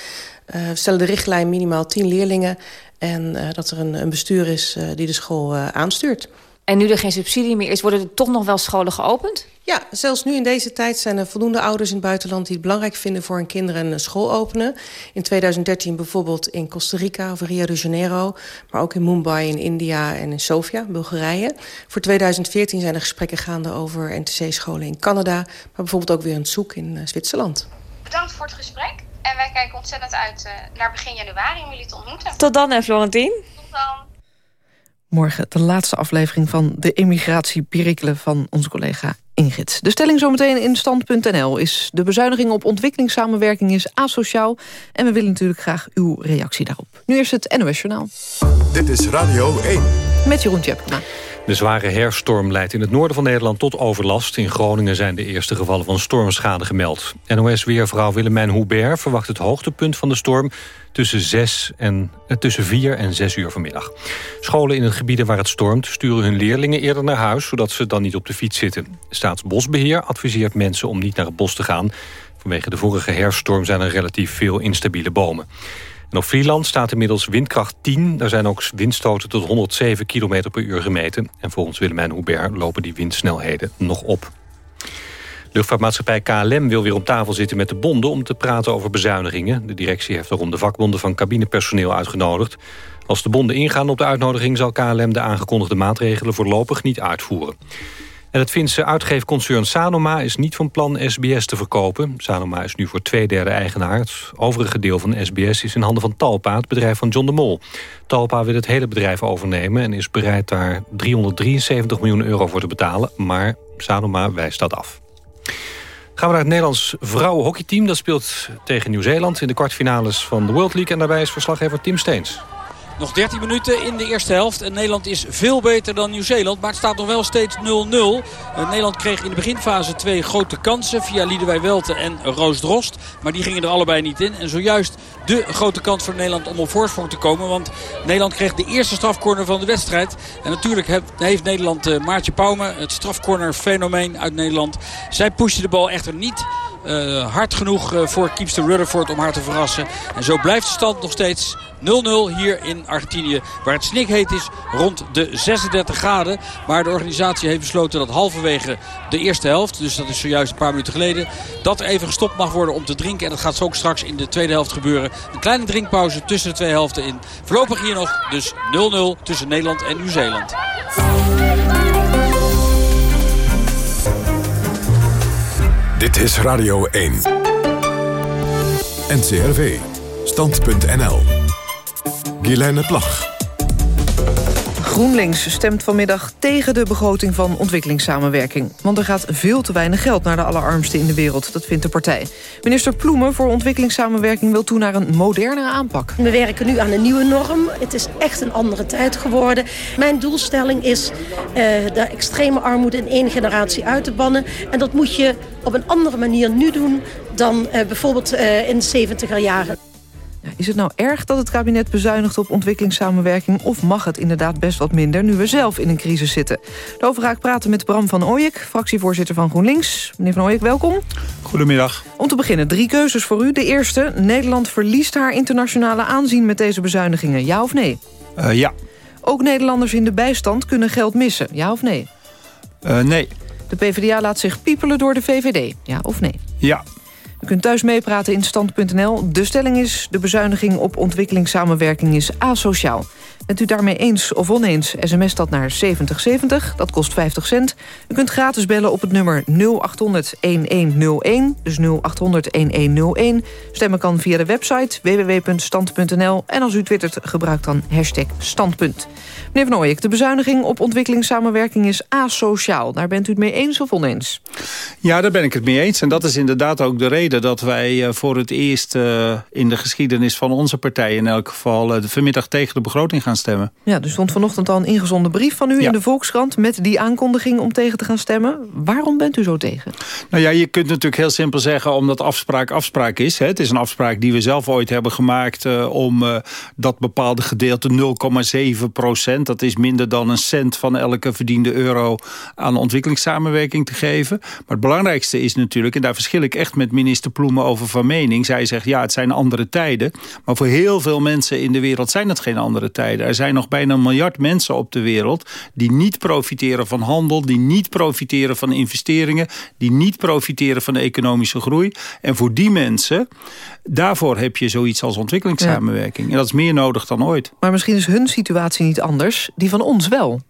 we stellen de richtlijn minimaal 10 leerlingen. En dat er een, een bestuur is die de school aanstuurt. En nu er geen subsidie meer is, worden er toch nog wel scholen geopend? Ja, zelfs nu in deze tijd zijn er voldoende ouders in het buitenland... die het belangrijk vinden voor hun kinderen een school openen. In 2013 bijvoorbeeld in Costa Rica of Rio de Janeiro... maar ook in Mumbai in India en in Sofia, Bulgarije. Voor 2014 zijn er gesprekken gaande over NTC-scholen in Canada... maar bijvoorbeeld ook weer een zoek in uh, Zwitserland. Bedankt voor het gesprek. En wij kijken ontzettend uit uh, naar begin januari om jullie te ontmoeten. Tot dan, en Florentien. Tot dan. Morgen de laatste aflevering van de emigratieperikelen van onze collega Ingrid. De stelling zometeen in stand.nl is... de bezuiniging op ontwikkelingssamenwerking is asociaal... en we willen natuurlijk graag uw reactie daarop. Nu is het NOS Journaal. Dit is Radio 1. Met Jeroen Tjepkema. De zware herfststorm leidt in het noorden van Nederland tot overlast. In Groningen zijn de eerste gevallen van stormschade gemeld. NOS-weervrouw Willemijn Hubert verwacht het hoogtepunt van de storm... tussen, 6 en, eh, tussen 4 en 6 uur vanmiddag. Scholen in het gebieden waar het stormt sturen hun leerlingen eerder naar huis... zodat ze dan niet op de fiets zitten. Staatsbosbeheer adviseert mensen om niet naar het bos te gaan. Vanwege de vorige herfststorm zijn er relatief veel instabiele bomen. En op staat inmiddels windkracht 10. Daar zijn ook windstoten tot 107 km per uur gemeten. En volgens Willemijn Hubert lopen die windsnelheden nog op. Luchtvaartmaatschappij KLM wil weer op tafel zitten met de bonden... om te praten over bezuinigingen. De directie heeft daarom de vakbonden van cabinepersoneel uitgenodigd. Als de bonden ingaan op de uitnodiging... zal KLM de aangekondigde maatregelen voorlopig niet uitvoeren. En het Finse uitgeefconcern Sanoma is niet van plan SBS te verkopen. Sanoma is nu voor twee derde eigenaar. Het overige deel van SBS is in handen van Talpa, het bedrijf van John de Mol. Talpa wil het hele bedrijf overnemen en is bereid daar 373 miljoen euro voor te betalen. Maar Sanoma wijst dat af. Gaan we naar het Nederlands vrouwenhockeyteam. Dat speelt tegen Nieuw-Zeeland in de kwartfinales van de World League. En daarbij is verslaggever Tim Steens. Nog 13 minuten in de eerste helft. En Nederland is veel beter dan Nieuw-Zeeland. Maar het staat nog wel steeds 0-0. Nederland kreeg in de beginfase twee grote kansen. Via Liedewij Welte en Roos Drost. Maar die gingen er allebei niet in. En zojuist de grote kans voor Nederland om op voorsprong te komen. Want Nederland kreeg de eerste strafcorner van de wedstrijd. En natuurlijk heeft Nederland uh, Maartje Pauwme. Het strafcorner fenomeen uit Nederland. Zij pushte de bal echter niet uh, hard genoeg uh, voor Kiepster Rutherford om haar te verrassen. En zo blijft de stand nog steeds 0-0 hier in Argentinië. Waar het snikheet is rond de 36 graden. Maar de organisatie heeft besloten dat halverwege de eerste helft... dus dat is zojuist een paar minuten geleden... dat even gestopt mag worden om te drinken. En dat gaat ook straks in de tweede helft gebeuren. Een kleine drinkpauze tussen de twee helften in. Voorlopig hier nog dus 0-0 tussen Nederland en Nieuw-Zeeland. Dit is Radio 1. NCRV. Stand.nl. Guilaine Plag. GroenLinks stemt vanmiddag tegen de begroting van ontwikkelingssamenwerking. Want er gaat veel te weinig geld naar de allerarmsten in de wereld. Dat vindt de partij. Minister Ploemen voor ontwikkelingssamenwerking wil toe naar een modernere aanpak. We werken nu aan een nieuwe norm. Het is echt een andere tijd geworden. Mijn doelstelling is uh, de extreme armoede in één generatie uit te bannen. En dat moet je op een andere manier nu doen dan uh, bijvoorbeeld uh, in de 70er jaren. Is het nou erg dat het kabinet bezuinigt op ontwikkelingssamenwerking... of mag het inderdaad best wat minder nu we zelf in een crisis zitten? Daarover ga ik praten met Bram van Ooyek, fractievoorzitter van GroenLinks. Meneer van Ooyek, welkom. Goedemiddag. Om te beginnen, drie keuzes voor u. De eerste, Nederland verliest haar internationale aanzien met deze bezuinigingen. Ja of nee? Uh, ja. Ook Nederlanders in de bijstand kunnen geld missen. Ja of nee? Uh, nee. De PvdA laat zich piepelen door de VVD. Ja of nee? Ja. U kunt thuis meepraten in stand.nl. De stelling is, de bezuiniging op ontwikkelingssamenwerking is asociaal. Bent u daarmee eens of oneens, sms dat naar 7070, dat kost 50 cent. U kunt gratis bellen op het nummer 0800-1101, dus 0800-1101. Stemmen kan via de website www.stand.nl. En als u twittert, gebruik dan hashtag standpunt. Meneer Van Ooyek, de bezuiniging op ontwikkelingssamenwerking is asociaal. Daar bent u het mee eens of oneens? Ja, daar ben ik het mee eens. En dat is inderdaad ook de reden dat wij voor het eerst in de geschiedenis van onze partij... in elk geval vanmiddag tegen de begroting gaan stemmen. Ja, er stond vanochtend al een ingezonden brief van u ja. in de Volkskrant... met die aankondiging om tegen te gaan stemmen. Waarom bent u zo tegen? Nou ja, je kunt natuurlijk heel simpel zeggen omdat afspraak afspraak is. Hè. Het is een afspraak die we zelf ooit hebben gemaakt... Uh, om uh, dat bepaalde gedeelte 0,7 procent... dat is minder dan een cent van elke verdiende euro... aan ontwikkelingssamenwerking te geven. Maar het belangrijkste is natuurlijk... en daar verschil ik echt met minister Ploemen over van mening. Zij zegt, ja, het zijn andere tijden. Maar voor heel veel mensen in de wereld zijn het geen andere tijden. Er zijn nog bijna een miljard mensen op de wereld... die niet profiteren van handel, die niet profiteren van investeringen... die niet profiteren van de economische groei. En voor die mensen, daarvoor heb je zoiets als ontwikkelingssamenwerking. Ja. En dat is meer nodig dan ooit. Maar misschien is hun situatie niet anders, die van ons wel.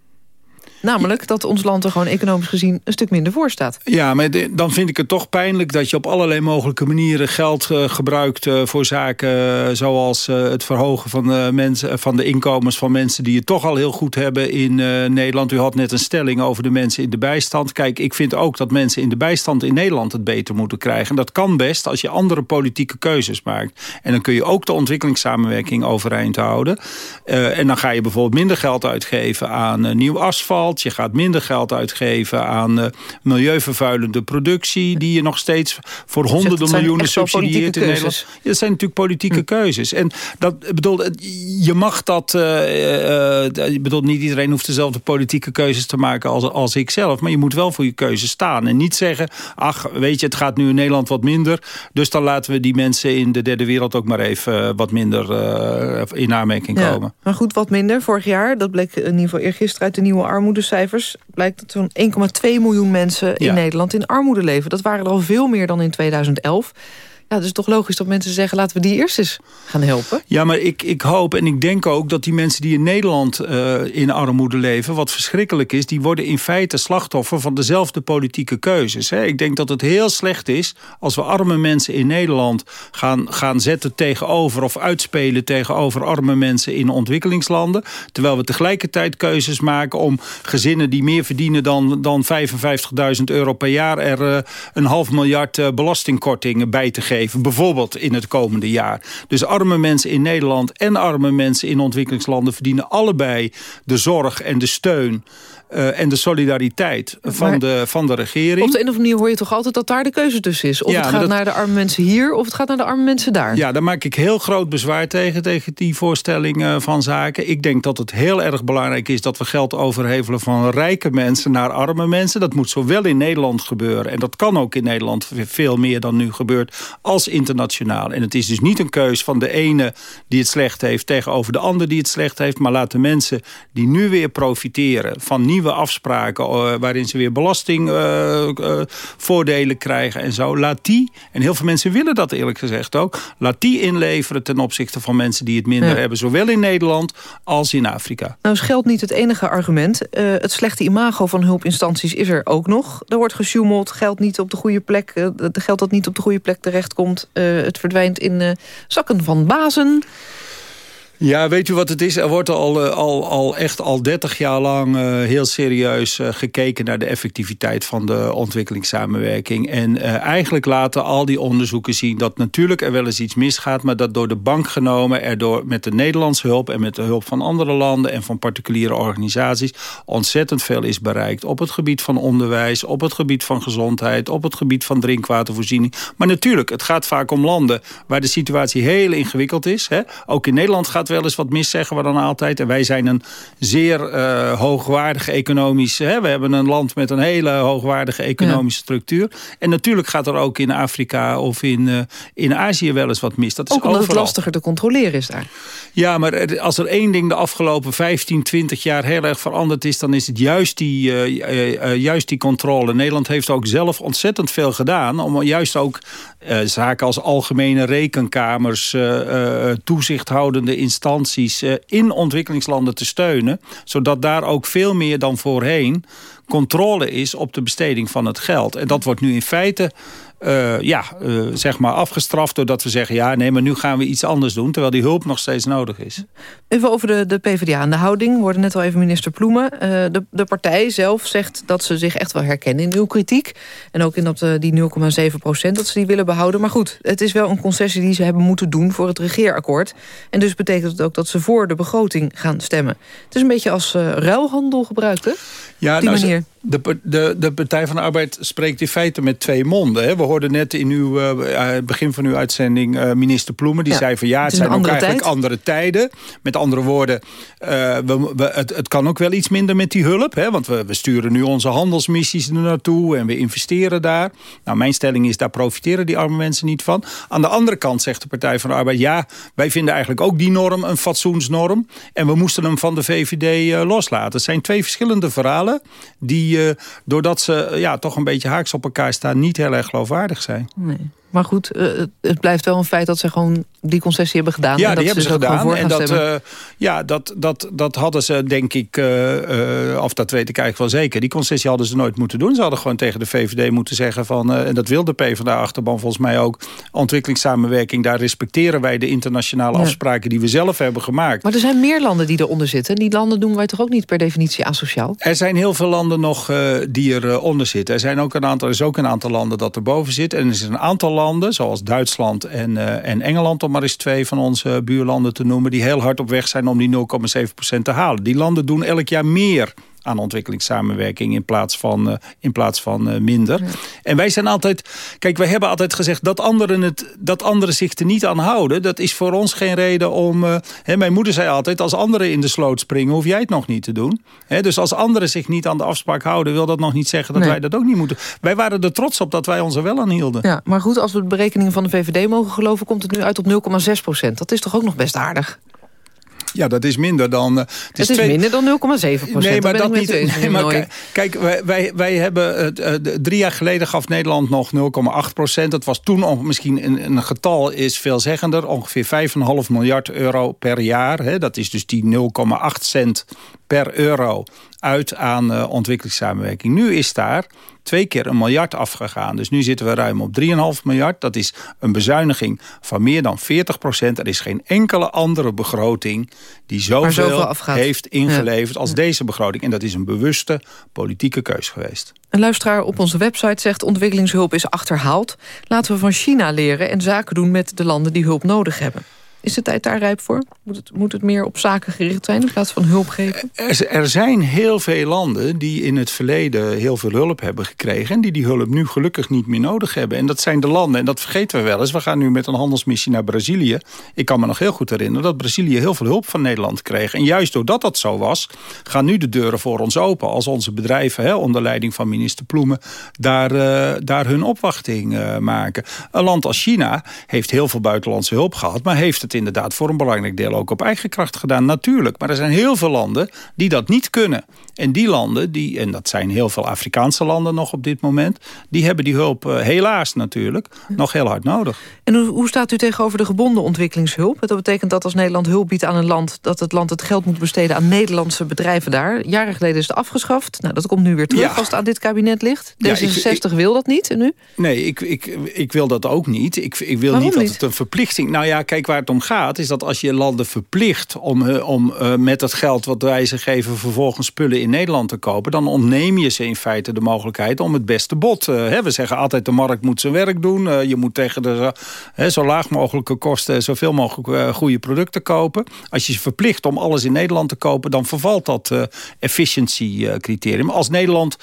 Namelijk dat ons land er gewoon economisch gezien een stuk minder voor staat. Ja, maar dan vind ik het toch pijnlijk dat je op allerlei mogelijke manieren geld uh, gebruikt uh, voor zaken uh, zoals het verhogen van de, mensen, van de inkomens van mensen die het toch al heel goed hebben in Nederland. U had net een stelling over de mensen in de bijstand. Kijk, ik vind ook dat mensen in de bijstand in Nederland het beter moeten krijgen. En dat kan best als je andere politieke keuzes maakt. En dan kun je ook de ontwikkelingssamenwerking overeind houden. en dan ga je bijvoorbeeld minder geld uitgeven aan nieuw asfalt. Je gaat minder geld uitgeven aan uh, milieuvervuilende productie... die je nog steeds voor honderden miljoenen subsidieert in Nederland. Ja, dat zijn natuurlijk politieke hm. keuzes. En dat bedoel, je mag dat... Uh, uh, ik bedoel, niet iedereen hoeft dezelfde politieke keuzes te maken als, als ik zelf. Maar je moet wel voor je keuze staan. En niet zeggen, ach, weet je, het gaat nu in Nederland wat minder. Dus dan laten we die mensen in de derde wereld ook maar even wat minder in aanmerking ja, komen. Maar goed, wat minder. Vorig jaar, dat bleek in ieder geval eergisteren uit de nieuwe armoedecijfers... blijkt dat zo'n 1,2 miljoen mensen in ja. Nederland in armoede leven. Dat waren er al veel meer dan in 2011. Ja, het is toch logisch dat mensen zeggen... laten we die eerst eens gaan helpen. Ja, maar ik, ik hoop en ik denk ook dat die mensen die in Nederland uh, in armoede leven... wat verschrikkelijk is, die worden in feite slachtoffer... van dezelfde politieke keuzes. Hè. Ik denk dat het heel slecht is als we arme mensen in Nederland... gaan, gaan zetten tegenover of uitspelen tegenover arme mensen in ontwikkelingslanden. Terwijl we tegelijkertijd keuzes maken om gezinnen die meer verdienen... dan, dan 55.000 euro per jaar er uh, een half miljard uh, belastingkorting bij te geven geven. Bijvoorbeeld in het komende jaar. Dus arme mensen in Nederland en arme mensen in ontwikkelingslanden... verdienen allebei de zorg en de steun... Uh, en de solidariteit van, maar, de, van de regering. Op de een of andere manier hoor je toch altijd dat daar de keuze tussen is. Of ja, het gaat dat... naar de arme mensen hier, of het gaat naar de arme mensen daar. Ja, daar maak ik heel groot bezwaar tegen, tegen die voorstelling uh, van zaken. Ik denk dat het heel erg belangrijk is dat we geld overhevelen van rijke mensen naar arme mensen. Dat moet zowel in Nederland gebeuren, en dat kan ook in Nederland veel meer dan nu gebeurt, als internationaal. En het is dus niet een keus van de ene die het slecht heeft tegenover de ander die het slecht heeft, maar laat de mensen die nu weer profiteren van nieuwe nieuwe afspraken... eh, waarin ze weer belastingvoordelen krijgen en zo. Laat die, en heel veel mensen willen dat eerlijk gezegd ook... laat die inleveren ten opzichte van mensen die het minder Ja. hebben. Zowel in Nederland als in Afrika. Nou is geld niet het enige argument. Eh, het slechte imago van hulpinstanties is er ook nog. Er wordt gesjoemeld, geld niet op de goede plek. Het geld dat niet op de goede plek terechtkomt... eh, het verdwijnt in zakken van bazen. Ja, weet u wat het is? Er wordt al, eh, al, al echt al 30 jaar lang eh, heel serieus eh, gekeken naar de effectiviteit van de ontwikkelingssamenwerking. En eigenlijk laten al die onderzoeken zien dat natuurlijk er wel eens iets misgaat, maar dat door de bank genomen, er door met de Nederlandse hulp en met de hulp van andere landen en van particuliere organisaties ontzettend veel is bereikt. Op het gebied van onderwijs, op het gebied van gezondheid, op het gebied van drinkwatervoorziening. Maar natuurlijk, het gaat vaak om landen waar de situatie heel ingewikkeld is. Hè? Ook in Nederland gaat wel eens wat mis, zeggen we dan altijd. En wij zijn een zeer eh, hoogwaardige economische... Hè? We hebben een land met een hele hoogwaardige economische structuur. En natuurlijk gaat er ook in Afrika of in, eh, in Azië wel eens wat mis. Dat is Ook omdat het overal. lastiger te controleren is daar. Ja, maar als er één ding de afgelopen 15, 20 jaar heel erg veranderd is... dan is het juist die, eh, juist die controle. Nederland heeft ook zelf ontzettend veel gedaan... om juist ook eh, zaken als algemene rekenkamers... eh, eh, toezichthoudende instanties in ontwikkelingslanden te steunen... zodat daar ook veel meer dan voorheen controle is op de besteding van het geld. En dat wordt nu in feite eh, ja, eh, zeg maar afgestraft doordat we zeggen... ja, nee, maar nu gaan we iets anders doen... terwijl die hulp nog steeds nodig is. Even over de, de PvdA en de houding. We hoorden net al even minister Ploemen. Eh, de, de partij zelf zegt dat ze zich echt wel herkennen in uw kritiek. En ook in dat, die 0,7 procent dat ze die willen behouden. Maar goed, het is wel een concessie die ze hebben moeten doen voor het regeerakkoord. En dus betekent het ook dat ze voor de begroting gaan stemmen. Het is een beetje als ruilhandel gebruikt, hè? Ja, Op die nou, ze- manier. De, de, de Partij van de Arbeid spreekt in feite met twee monden. Hè. We hoorden net in uw eh, eh, begin van uw uitzending eh, minister Ploemen. Die Ja, zei van ja, het zijn ook eigenlijk tijd. andere tijden. Met andere woorden, we, we- het, het kan ook wel iets minder met die hulp. Hè, want we, we sturen nu onze handelsmissies er naartoe en we investeren daar. Nou, mijn stelling is, daar profiteren die arme mensen niet van. Aan de andere kant zegt de Partij van de Arbeid... ja, wij vinden eigenlijk ook die norm een fatsoensnorm. En we moesten hem van de VVD loslaten. Het zijn twee verschillende verhalen... die, eh, doordat ze eh, ja, toch een beetje haaks op elkaar staan... niet heel erg geloofwaardig zijn. Nee. Maar goed, eh, het- blijft wel een feit dat ze gewoon die concessie hebben gedaan. Ja, en dat die hebben ze gewoon gedaan. En dat, eh, ja, dat, dat, dat hadden ze, denk ik, eh, of dat weet ik eigenlijk wel zeker. Die concessie hadden ze nooit moeten doen. Ze hadden gewoon tegen de VVD moeten zeggen van, en dat wil de PvdA-achterban volgens mij ook, ontwikkelingssamenwerking, daar respecteren wij de internationale Ja. afspraken die we zelf hebben gemaakt. Maar er zijn meer landen die eronder zitten. Die landen doen wij toch ook niet per definitie asociaal? Er zijn heel veel landen nog die eronder onder zitten. Er, zijn ook een aantal, er is ook een aantal landen dat erboven zit. En er is een aantal landen, zoals Duitsland en, eh, en Engeland... om maar eens twee van onze buurlanden te noemen... die heel hard op weg zijn om die 0,7% te halen. Die landen doen elk jaar meer aan ontwikkelingssamenwerking in plaats van, eh, in plaats van eh, minder. En wij zijn altijd... Kijk, wij hebben altijd gezegd dat anderen, het, dat anderen zich er niet aan houden. Dat is voor ons geen reden om... eh, hè, mijn moeder zei altijd, als anderen in de sloot springen... hoef jij het nog niet te doen. Hè, dus als anderen zich niet aan de afspraak houden... wil dat nog niet zeggen dat Nee. wij dat ook niet moeten. Wij waren er trots op dat wij ons er wel aan hielden. Ja, maar goed, als we de berekeningen van de VVD mogen geloven... komt het nu uit op 0,6 procent. Dat is toch ook nog best aardig? Ja, dat is minder dan... eh, Het is, twee- minder dan 0,7 procent. Nee, maar dat niet. nee, maar kijk, wij, wij, wij hebben het, eh, drie jaar geleden gaf Nederland nog 0,8 procent. Dat was toen misschien een, een getal is veelzeggender. Ongeveer 5,5 miljard euro per jaar. Hè. Dat is dus die 0,8 cent per euro uit aan eh, ontwikkelingssamenwerking. Nu is daar twee keer een miljard afgegaan. Dus nu zitten we ruim op 3,5 miljard. Dat is een bezuiniging van meer dan 40 procent. Er is geen enkele andere begroting die zoveel heeft ingeleverd als deze begroting. En dat is een bewuste politieke keus geweest. Een luisteraar op onze website zegt... ontwikkelingshulp is achterhaald. Laten we van China leren en zaken doen met de landen die hulp nodig hebben. Is de tijd daar rijp voor? Moet het, moet het meer op zaken gericht zijn in plaats van hulp geven? Er, er zijn heel veel landen die in het verleden heel veel hulp hebben gekregen... en die die hulp nu gelukkig niet meer nodig hebben. En dat zijn de landen, en dat vergeten we wel eens. We gaan nu met een handelsmissie naar Brazilië. Ik kan me nog heel goed herinneren dat Brazilië heel veel hulp van Nederland kreeg. En juist doordat dat zo was, gaan nu de deuren voor ons open... als onze bedrijven, hè, onder leiding van minister Ploemen... daar, eh, daar hun opwachting eh, maken. Een land als China heeft heel veel buitenlandse hulp gehad... maar heeft het inderdaad voor een belangrijk deel ook op eigen kracht gedaan. Natuurlijk, maar er zijn heel veel landen die dat niet kunnen. En die landen, die, en dat zijn heel veel Afrikaanse landen nog op dit moment... die hebben die hulp uh, helaas natuurlijk nog heel hard nodig. En hoe, hoe staat u tegenover de gebonden ontwikkelingshulp? Dat betekent dat als Nederland hulp biedt aan een land... dat het land het geld moet besteden aan Nederlandse bedrijven daar. Jaren geleden is het afgeschaft. Nou, dat komt nu weer terug als het aan dit kabinet ligt. D66 wil dat niet en nu? Nee, ik, ik, ik wil dat ook niet. Ik, ik wil niet dat het een verplichting... Nou ja, kijk, waar het om gaat is dat als je landen verplicht... om, uh, om uh, met het geld wat wij ze geven vervolgens spullen in Nederland te kopen... dan ontneem je ze in feite de mogelijkheid om het beste bod. Uh, hè, we zeggen altijd de markt moet zijn werk doen. je moet tegen de zo laag mogelijke kosten... zoveel mogelijk goede producten kopen. Als je ze verplicht om alles in Nederland te kopen... dan vervalt dat efficiency criterium. Als Nederland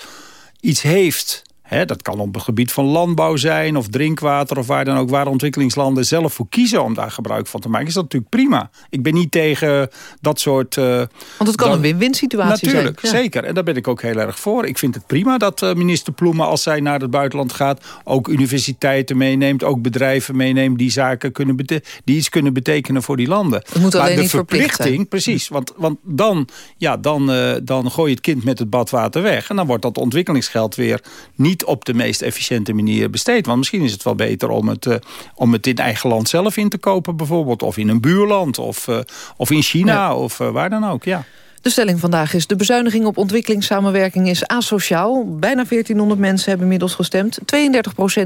iets heeft dat kan op het gebied van landbouw zijn of drinkwater of waar dan ook. Waar ontwikkelingslanden zelf voor kiezen om daar gebruik van te maken. Is dat natuurlijk prima. Ik ben niet tegen dat soort... Uh, Want het kan een win-win situatie zijn. Natuurlijk, zeker. En daar ben ik ook heel erg voor. Ik vind het prima dat uh, minister Ploemen als zij naar het buitenland gaat... ook universiteiten meeneemt, ook bedrijven meeneemt... die, zaken kunnen die iets kunnen betekenen voor die landen. Het moet alleen maar de verplichting, precies. Want, want dan, ja, dan, uh, dan gooi je het kind met het badwater weg. En dan wordt dat ontwikkelingsgeld weer niet op de meest efficiënte manier besteed. Want misschien is het wel beter om het, uh, om het in eigen land zelf in te kopen bijvoorbeeld. Of in een buurland of, uh, of in China ja. of uh, waar dan ook. Ja. De stelling vandaag is... de bezuiniging op ontwikkelingssamenwerking is asociaal. Bijna 1400 mensen hebben inmiddels gestemd. 32%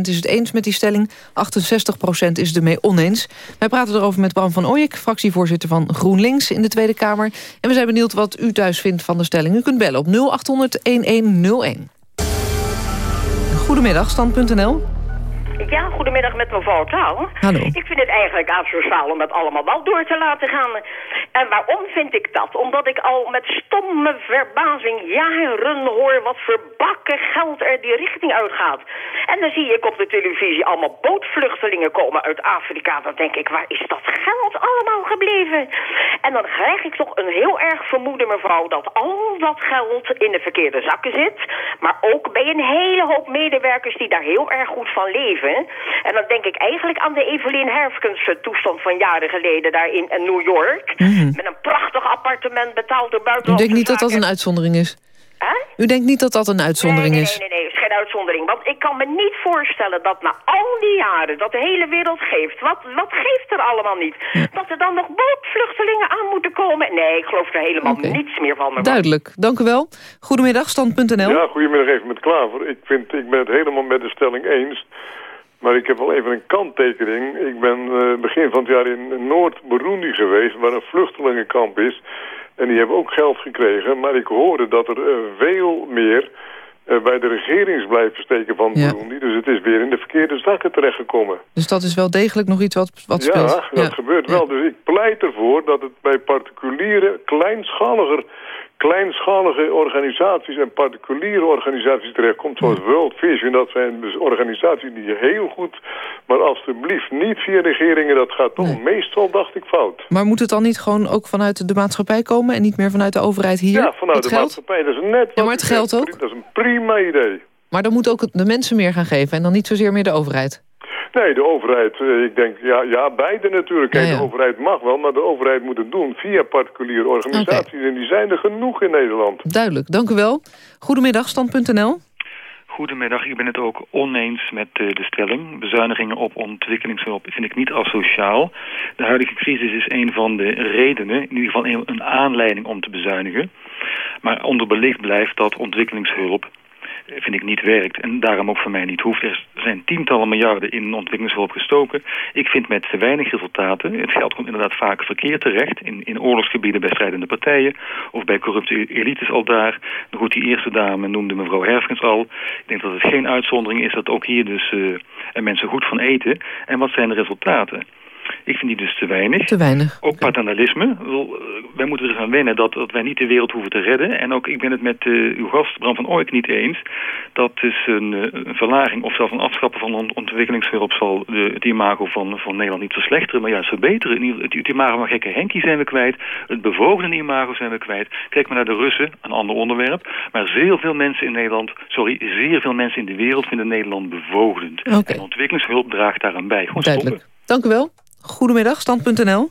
is het eens met die stelling. 68% is het ermee oneens. Wij praten erover met Bram van Ooyek... fractievoorzitter van GroenLinks in de Tweede Kamer. En we zijn benieuwd wat u thuis vindt van de stelling. U kunt bellen op 0800-1101. Goedemiddag, stand.nl. Ja, goedemiddag met mevrouw Taal. Hallo. Ik vind het eigenlijk asociaal om dat allemaal wel door te laten gaan. En waarom vind ik dat? Omdat ik al met stomme verbazing jaren hoor wat voor bakken geld er die richting uitgaat. En dan zie ik op de televisie allemaal bootvluchtelingen komen uit Afrika. Dan denk ik, waar is dat geld allemaal gebleven? En dan krijg ik toch een heel erg vermoeden, mevrouw, dat al dat geld in de verkeerde zakken zit. Maar ook bij een hele hoop medewerkers die daar heel erg goed van leven. En dan denk ik eigenlijk aan de Evelien Herfkens toestand van jaren geleden daar in New York. Mhm. Met een prachtig appartement betaald door buitenlandse U denkt niet dat dat een uitzondering is? Huh? U denkt niet dat dat een uitzondering nee, is? Nee, nee, nee, is geen uitzondering. Want ik kan me niet voorstellen dat na al die jaren dat de hele wereld geeft... wat, wat geeft er allemaal niet? Dat er dan nog bootvluchtelingen aan moeten komen? Nee, ik geloof er helemaal okay. niets meer van. Duidelijk, dank u wel. Goedemiddag, stand.nl. Ja, goedemiddag even met Klaver. Ik, vind, ik ben het helemaal met de stelling eens... Maar ik heb wel even een kanttekening. Ik ben uh, begin van het jaar in Noord-Burundi geweest, waar een vluchtelingenkamp is. En die hebben ook geld gekregen. Maar ik hoorde dat er uh, veel meer uh, bij de regerings blijven steken van ja. Burundi. Dus het is weer in de verkeerde zakken terechtgekomen. Dus dat is wel degelijk nog iets wat, wat speelt? Ja, dat gebeurt wel. Dus ik pleit ervoor dat het bij particuliere, kleinschaliger kleinschalige organisaties en particuliere organisaties terechtkomt, zoals World Vision. Dat zijn dus organisaties die heel goed, maar alstublieft niet via regeringen. Dat gaat toch nee. meestal, dacht ik, fout. Maar moet het dan niet gewoon ook vanuit de maatschappij komen en niet meer vanuit de overheid hier? Ja, vanuit de geld? maatschappij. Dat is net ja, maar het geld ook? Dat is een prima idee. Maar dan moet ook de mensen meer gaan geven en dan niet zozeer meer de overheid. Nee, de overheid, ik denk, ja, ja beide natuurlijk. Kijk, ja, ja. de overheid mag wel, maar de overheid moet het doen via particuliere organisaties. Okay. En die zijn er genoeg in Nederland. Duidelijk, dank u wel. Goedemiddag, stand.nl. Goedemiddag, ik ben het ook oneens met de stelling. Bezuinigingen op ontwikkelingshulp vind ik niet asociaal. De huidige crisis is een van de redenen, in ieder geval een aanleiding om te bezuinigen. Maar onderbelicht blijft dat ontwikkelingshulp vind ik niet werkt. En daarom ook voor mij niet hoeft. Er zijn tientallen miljarden in ontwikkelingshulp gestoken. Ik vind met te weinig resultaten. Het geld komt inderdaad vaak verkeerd terecht. In, in oorlogsgebieden bij strijdende partijen. Of bij corrupte elites al daar. Goed, die eerste dame noemde mevrouw Herfkens al. Ik denk dat het geen uitzondering is dat ook hier dus uh, mensen goed van eten. En wat zijn de resultaten? Ik vind die dus te weinig. Te weinig. Ook paternalisme. Wij moeten er gaan wennen dat, dat wij niet de wereld hoeven te redden. En ook, ik ben het met uh, uw gast Bram van Ooyk niet eens. Dat is een, een verlaging of zelfs een afschappen van ont ontwikkelingshulp... zal de, het imago van, van Nederland niet verslechteren, maar juist verbeteren. Het, het imago van gekke Henkie zijn we kwijt. Het bevoogde imago zijn we kwijt. Kijk maar naar de Russen, een ander onderwerp. Maar zeer veel mensen in Nederland, sorry, zeer veel mensen in de wereld vinden Nederland bevoogdend. Okay. En ontwikkelingshulp draagt daaraan bij. Gewoon Duidelijk. stoppen. Dank u wel. Goedemiddag, stand.nl.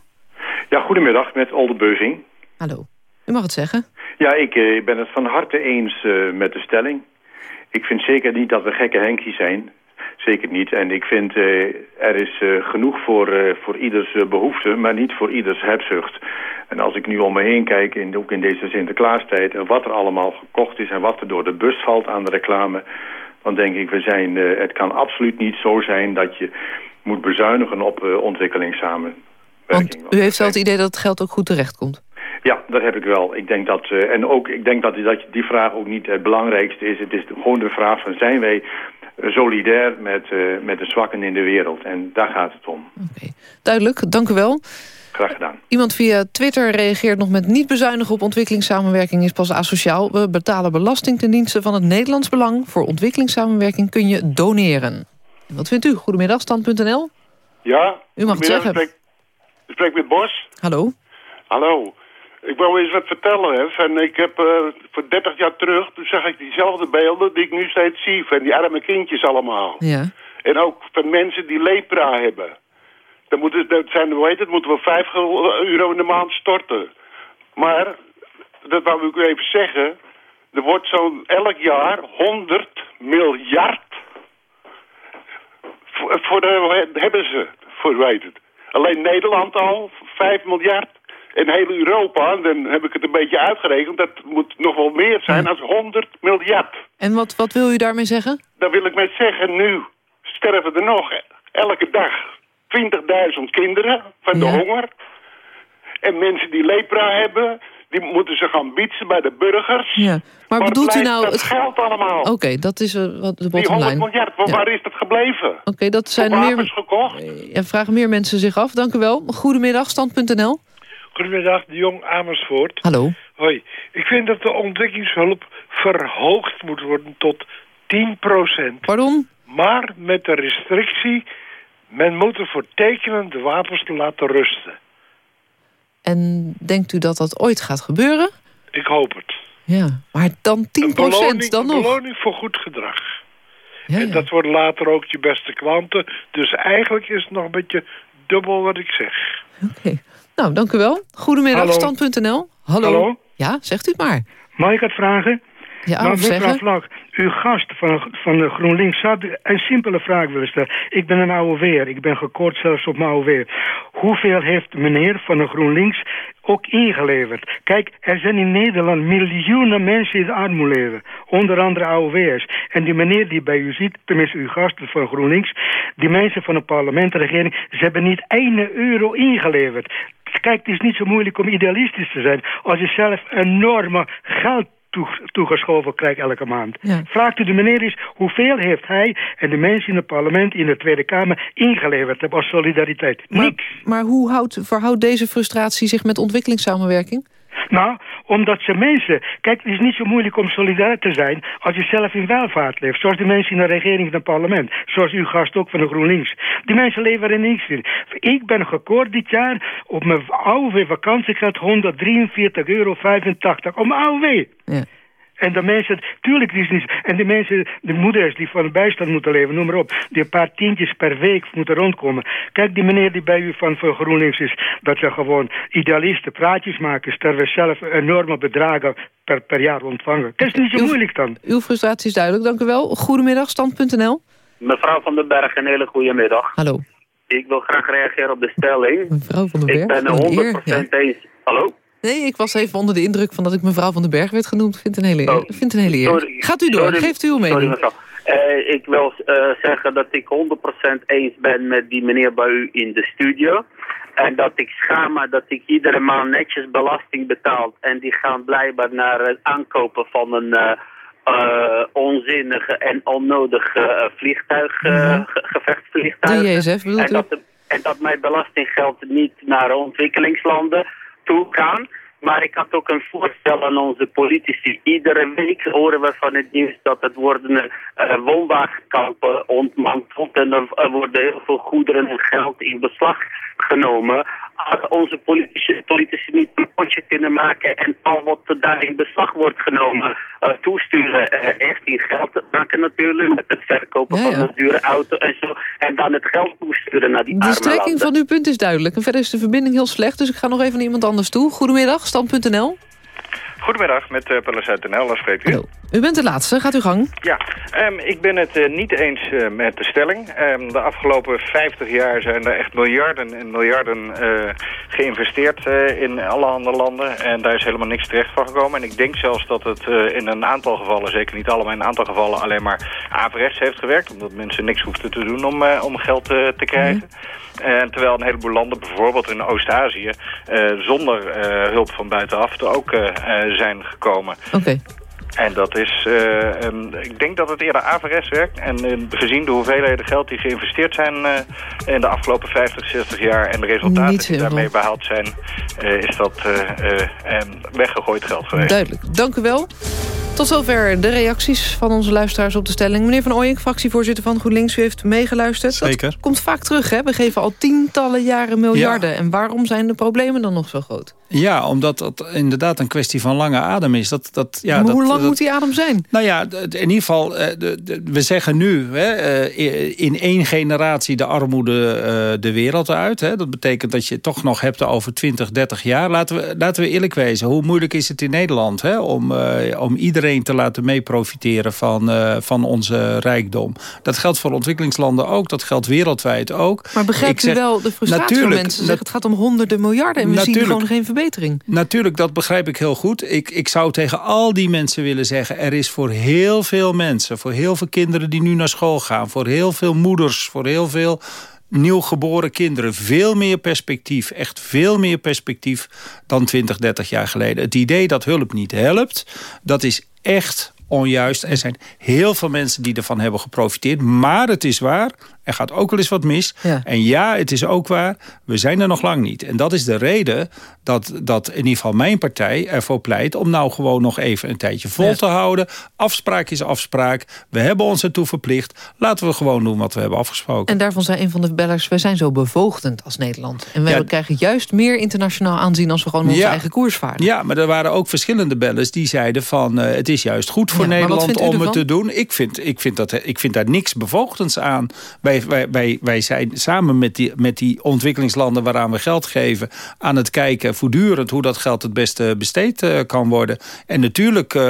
Ja, goedemiddag met Alde Beuzing. Hallo. U mag het zeggen. Ja, ik eh, ben het van harte eens eh, met de stelling. Ik vind zeker niet dat we gekke Henkies zijn. Zeker niet. En ik vind eh, er is genoeg voor, voor ieders eh, behoefte, maar niet voor ieders hebzucht. En als ik nu om me heen kijk, in, ook in deze Sinterklaastijd... en wat er allemaal gekocht is en wat er door de bus valt aan de reclame... dan denk ik, we zijn, het kan absoluut niet zo zijn dat je moet bezuinigen op eh, ontwikkelingssamenwerking. U heeft wel het idee dat het geld ook goed terechtkomt. Ja, dat heb ik wel. Ik denk dat, eh, en ook, ik denk dat, dat die vraag ook niet het belangrijkste is. Het is gewoon de vraag van zijn wij eh, solidair met, met de zwakken in de wereld. En daar gaat het om. Duidelijk, dank u wel. Graag gedaan. Iemand via Twitter reageert nog met niet bezuinigen op ontwikkelingssamenwerking is pas asociaal. We betalen belasting ten dienste van het Nederlands Belang. Voor ontwikkelingssamenwerking kun je doneren. En wat vindt u? Goedemiddag, stand.nl. Ja, U mag het zeggen. Ik spreek, ik spreek met Bos. Hallo. Hallo. Ik wou eens wat vertellen. Hè. Van, ik heb eh, voor 30 jaar terug, toen zag ik diezelfde beelden die ik nu steeds zie. Van die arme kindjes allemaal. Ja. En ook van mensen die lepra hebben. Dan moeten, dat zijn, hoe heet het, moeten we 5 euro in de maand storten. Maar, dat wou ik u even zeggen. Er wordt zo'n elk jaar 100 miljard voor, voor de, hebben ze, voor weet het. Alleen Nederland al, 5 miljard. En heel Europa, dan heb ik het een beetje uitgerekend... dat moet nog wel meer zijn dan 100 miljard. En wat, wat wil u daarmee zeggen? Dan wil ik met zeggen, nu sterven er nog elke dag 20.000 kinderen van de honger. En mensen die lepra hebben, die moeten ze gaan bietsen bij de burgers. Ja. Maar Waar bedoelt u nou... dat geld allemaal? Oké, dat is eh, wat de Die 100 bottomline. miljard, waar, Ja. waar is dat gebleven? Oké, dat zijn meer... wapens gekocht? Ja, vragen meer mensen zich af. Dank u wel. Goedemiddag, stand.nl. Goedemiddag, de Jong Amersfoort. Hallo. Hoi. Ik vind dat de ontwikkelingshulp verhoogd moet worden tot 10% Pardon? Maar met de restrictie, men moet ervoor tekenen de wapens te laten rusten. En denkt u dat dat ooit gaat gebeuren? Ik hoop het. Ja, maar dan 10 Een beloning, dan een nog. beloning voor goed gedrag. en dat worden later ook je beste klanten. Dus eigenlijk is het nog een beetje dubbel wat ik zeg. Nou, dank u wel. Goedemiddag, stand.nl. Hallo. Hallo? Ja, zegt u het maar. Mag ik het vragen? Ja, nou, mevrouw zeggen. Vlak, uw gast van, van de GroenLinks zou een simpele vraag willen stellen. Ik ben een weer, ik ben gekort zelfs op mijn weer. Hoeveel heeft meneer van de GroenLinks ook ingeleverd? Kijk, er zijn in Nederland miljoenen mensen in de armoede leven. Onder andere weers. En die meneer die bij u zit, tenminste uw gast van GroenLinks... die mensen van de regering... ze hebben niet één euro ingeleverd. Kijk, het is niet zo moeilijk om idealistisch te zijn... als je zelf enorme geld toegeschoven krijgt elke maand. Vraagt u de meneer eens hoeveel heeft hij en de mensen in het parlement, in de Tweede Kamer ingeleverd hebben als solidariteit? Maar, Niks. maar hoe houdt, verhoudt deze frustratie zich met ontwikkelingssamenwerking? Nou, omdat ze mensen... Kijk, het is niet zo moeilijk om solidair te zijn als je zelf in welvaart leeft. Zoals de mensen in de regering en het parlement. Zoals uw gast ook van de GroenLinks. Die mensen leven er niks in. Ik ben gekoord dit jaar op mijn oude vakantiegeld 143,85 euro om AOW. Ja. En de mensen, tuurlijk is het niet. En de mensen, de moeders die van de bijstand moeten leven, noem maar op, die een paar tientjes per week moeten rondkomen. Kijk, die meneer die bij u van, van GroenLinks is, dat ze gewoon idealisten praatjes maken, terwijl we zelf enorme bedragen per, per jaar ontvangen. Dat is niet zo Uw- moeilijk dan. Uw frustratie is duidelijk, dank u wel. Goedemiddag, stand.nl. Mevrouw van den Berg, een hele goede middag. Hallo. Ik wil graag reageren op de stelling. Mevrouw van den Berg. Ik ben wat een het eer, 100% eens. Hallo? Nee, ik was even onder de indruk van dat ik mevrouw van den Berg werd genoemd. Vind een hele, eer. Oh. vind een hele eer. Sorry. Gaat u door, Sorry. geeft u uw Sorry, mening. mevrouw. Eh, ik wil eh, zeggen dat ik 100% eens ben met die meneer bij u in de studio. En dat ik schaam me dat ik iedere maand netjes belasting betaal. En die gaan blijkbaar naar het aankopen van een eh, onzinnige en onnodige vliegtuig, ge- gevechtsvliegtuig. De JSF bedoelt en dat, de- en dat mijn belastinggeld niet naar ontwikkelingslanden toe gaan. Maar ik had ook een voorstel aan onze politici. Iedere week horen we van het nieuws dat het worden eh woonwagenkampen ontmanteld. En er worden heel veel goederen en geld in beslag genomen. Als onze politici, politici niet een potje kunnen maken en al wat daar in beslag wordt genomen uh, toesturen, uh, echt die geld maken natuurlijk met het verkopen van een dure auto en zo. En dan het geld toesturen naar die De strekking van uw punt is duidelijk. En verder is de verbinding heel slecht, dus ik ga nog even naar iemand anders toe. Goedemiddag, stand.nl. Goedemiddag, met uh, uit NL, daar spreekt u. Hallo. U bent de laatste, gaat u gang. Ja, um, ik ben het uh, niet eens uh, met de stelling. Um, de afgelopen 50 jaar zijn er echt miljarden en miljarden geïnvesteerd in alle andere landen. En daar is helemaal niks terecht van gekomen. En ik denk zelfs dat het in een aantal gevallen, zeker niet allemaal, in een aantal gevallen alleen maar averechts heeft gewerkt. Omdat mensen niks hoefden te doen om, om geld te krijgen. Mm. En terwijl een heleboel landen, bijvoorbeeld in Oost-Azië, zonder hulp van buitenaf er zijn gekomen. Oké. En dat is, uh, um, ik denk dat het eerder averechts werkt. En uh, gezien de hoeveelheden geld die geïnvesteerd zijn uh, in de afgelopen 50, 60 jaar... en de resultaten Niet die daarmee behaald zijn, is dat weggegooid geld geweest. Duidelijk. Dank u wel. Tot zover de reacties van onze luisteraars op de stelling. Meneer Van Ooyink, fractievoorzitter van GroenLinks, u heeft meegeluisterd. Zeker. Dat komt vaak terug, hè? We geven al tientallen jaren miljarden. Ja. En waarom zijn de problemen dan nog zo groot? Ja, omdat het inderdaad een kwestie van lange adem is. Dat, dat, ja, maar dat, hoe lang dat, moet die adem zijn? Nou ja, in ieder geval, eh, we zeggen nu... Hè, eh, in één generatie de armoede uh, de wereld uit. Hè. Dat betekent dat je het toch nog hebt over 20, 30 jaar. Laten we, laten we eerlijk wezen, hoe moeilijk is het in Nederland... Hè, om, om iedereen te laten meeprofiteren van, uh, van onze rijkdom. Dat geldt voor ontwikkelingslanden ook, dat geldt wereldwijd ook. Maar begrijpt zeg, u wel de frustratie van mensen? Zeggen, het gaat om honderden miljarden en we zien gewoon geen verbetering. Natuurlijk, dat begrijp ik heel goed. Ik, ik zou tegen al die mensen willen zeggen... er is voor heel veel mensen, voor heel veel kinderen die nu naar school gaan... voor heel veel moeders, voor heel veel nieuwgeboren kinderen veel meer perspectief. Echt veel meer perspectief dan 20, 30 jaar geleden. Het idee dat hulp niet helpt, dat is echt onjuist. Er zijn heel veel mensen die ervan hebben geprofiteerd. Maar het is waar, er gaat ook wel eens wat mis. Ja. En ja, het is ook waar, we zijn er nog lang niet. En dat is de reden dat, dat in ieder geval mijn partij ervoor pleit... om nou gewoon nog even een tijdje vol ja. te houden. Afspraak is afspraak. We hebben ons ertoe verplicht. Laten we gewoon doen wat we hebben afgesproken. En daarvan zei een van de bellers... wij zijn zo bevoogdend als Nederland. En wij ja. krijgen juist meer internationaal aanzien... als we gewoon onze eigen koers varen. Ja, maar er waren ook verschillende bellers die zeiden van... Uh, het is juist goed voor Nederland om het te doen. Ik vind, ik, vind dat, ik vind daar niks bevoogdends aan. Wij wij, wij, wij zijn samen met die, met die ontwikkelingslanden waaraan we geld geven... aan het kijken voortdurend hoe dat geld het beste besteed uh, kan worden. En natuurlijk, uh,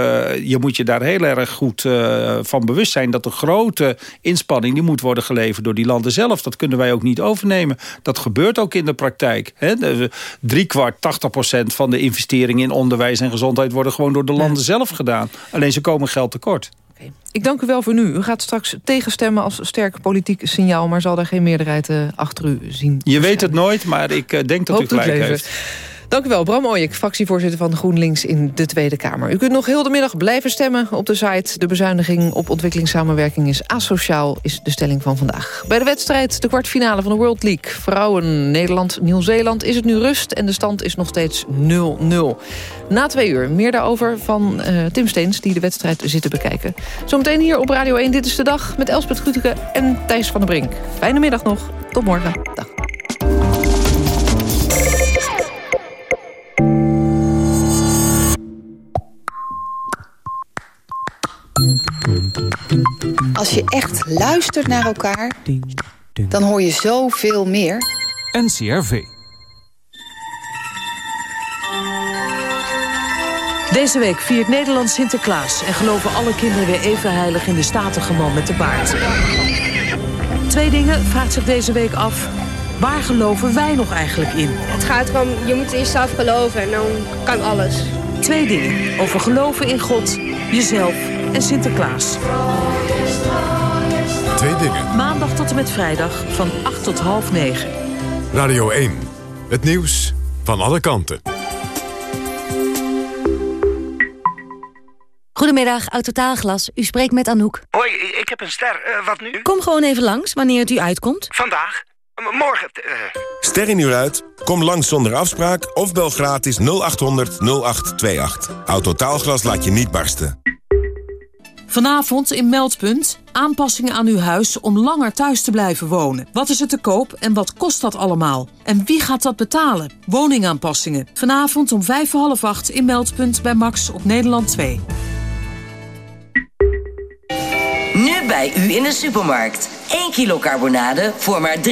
je moet je daar heel erg goed uh, van bewust zijn... dat de grote inspanning die moet worden geleverd door die landen zelf. Dat kunnen wij ook niet overnemen. Dat gebeurt ook in de praktijk. Hè? De, drie kwart, 80 procent van de investeringen in onderwijs en gezondheid... worden gewoon door de landen zelf gedaan. Alleen ze komen geld tekort. Okay. Ik dank u wel voor nu. U gaat straks tegenstemmen als sterk politiek signaal... maar zal daar geen meerderheid uh, achter u zien. Je weet het nooit, maar ik uh, denk dat Hoop u gelijk heeft. Dank u wel, Bram Ooyek, fractievoorzitter van GroenLinks in de Tweede Kamer. U kunt nog heel de middag blijven stemmen op de site. De bezuiniging op ontwikkelingssamenwerking is asociaal, is de stelling van vandaag. Bij de wedstrijd, de kwartfinale van de World League. Vrouwen, Nederland, Nieuw-Zeeland is het nu rust en de stand is nog steeds 0-0. Na twee uur, meer daarover van uh, Tim Steens, die de wedstrijd zit te bekijken. Zometeen hier op Radio 1, dit is de dag, met Elspeth Gruteke en Thijs van der Brink. Fijne middag nog, tot morgen. Dag. Als je echt luistert naar elkaar, dan hoor je zoveel meer. NCRV. Deze week viert Nederland Sinterklaas... en geloven alle kinderen weer even heilig in de statige man met de baard. Twee dingen vraagt zich deze week af. Waar geloven wij nog eigenlijk in? Het gaat erom, je moet in jezelf geloven en dan kan alles. Twee dingen over geloven in God, jezelf en Sinterklaas. Twee dingen. Maandag tot en met vrijdag van 8 tot half 9. Radio 1. Het nieuws van alle kanten. Goedemiddag, Autotaalglas. U spreekt met Anouk. Hoi, ik heb een ster. Uh, wat nu? Kom gewoon even langs, wanneer het u uitkomt. Vandaag? M morgen? Uh... Ster in uur uit? Kom langs zonder afspraak of bel gratis 0800 0828. Autotaalglas laat je niet barsten. Vanavond in Meldpunt aanpassingen aan uw huis om langer thuis te blijven wonen. Wat is er te koop en wat kost dat allemaal? En wie gaat dat betalen? Woningaanpassingen. Vanavond om vijf voor half acht in Meldpunt bij Max op Nederland 2. Nu bij u in de supermarkt. 1 kilo carbonade voor maar 3,99.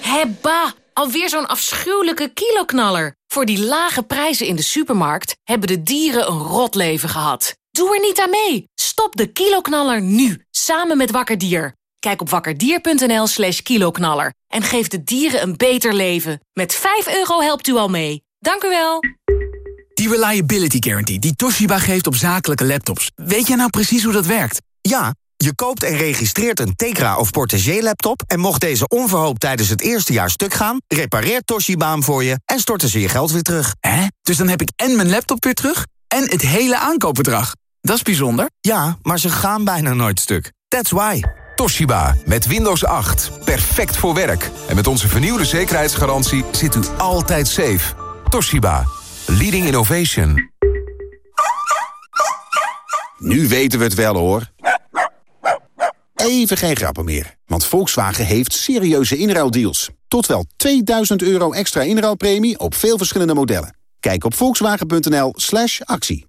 Hebba, alweer zo'n afschuwelijke kiloknaller. Voor die lage prijzen in de supermarkt hebben de dieren een rot leven gehad. Doe er niet aan mee. Stop de kiloknaller nu, samen met Wakker Dier. Kijk op wakkerdier.nl slash kiloknaller en geef de dieren een beter leven. Met 5 euro helpt u al mee. Dank u wel. Die Reliability Guarantee die Toshiba geeft op zakelijke laptops. Weet jij nou precies hoe dat werkt? Ja, je koopt en registreert een Tegra of Portagee laptop... en mocht deze onverhoopt tijdens het eerste jaar stuk gaan... repareert Toshiba hem voor je en storten ze je geld weer terug. Hè? Dus dan heb ik en mijn laptop weer terug en het hele aankoopbedrag. Dat is bijzonder. Ja, maar ze gaan bijna nooit stuk. That's why. Toshiba, met Windows 8. Perfect voor werk. En met onze vernieuwde zekerheidsgarantie zit u altijd safe. Toshiba, leading innovation. Nu weten we het wel, hoor. Even geen grappen meer, want Volkswagen heeft serieuze inruildeals. Tot wel 2000 euro extra inruilpremie op veel verschillende modellen. Kijk op volkswagen.nl slash actie.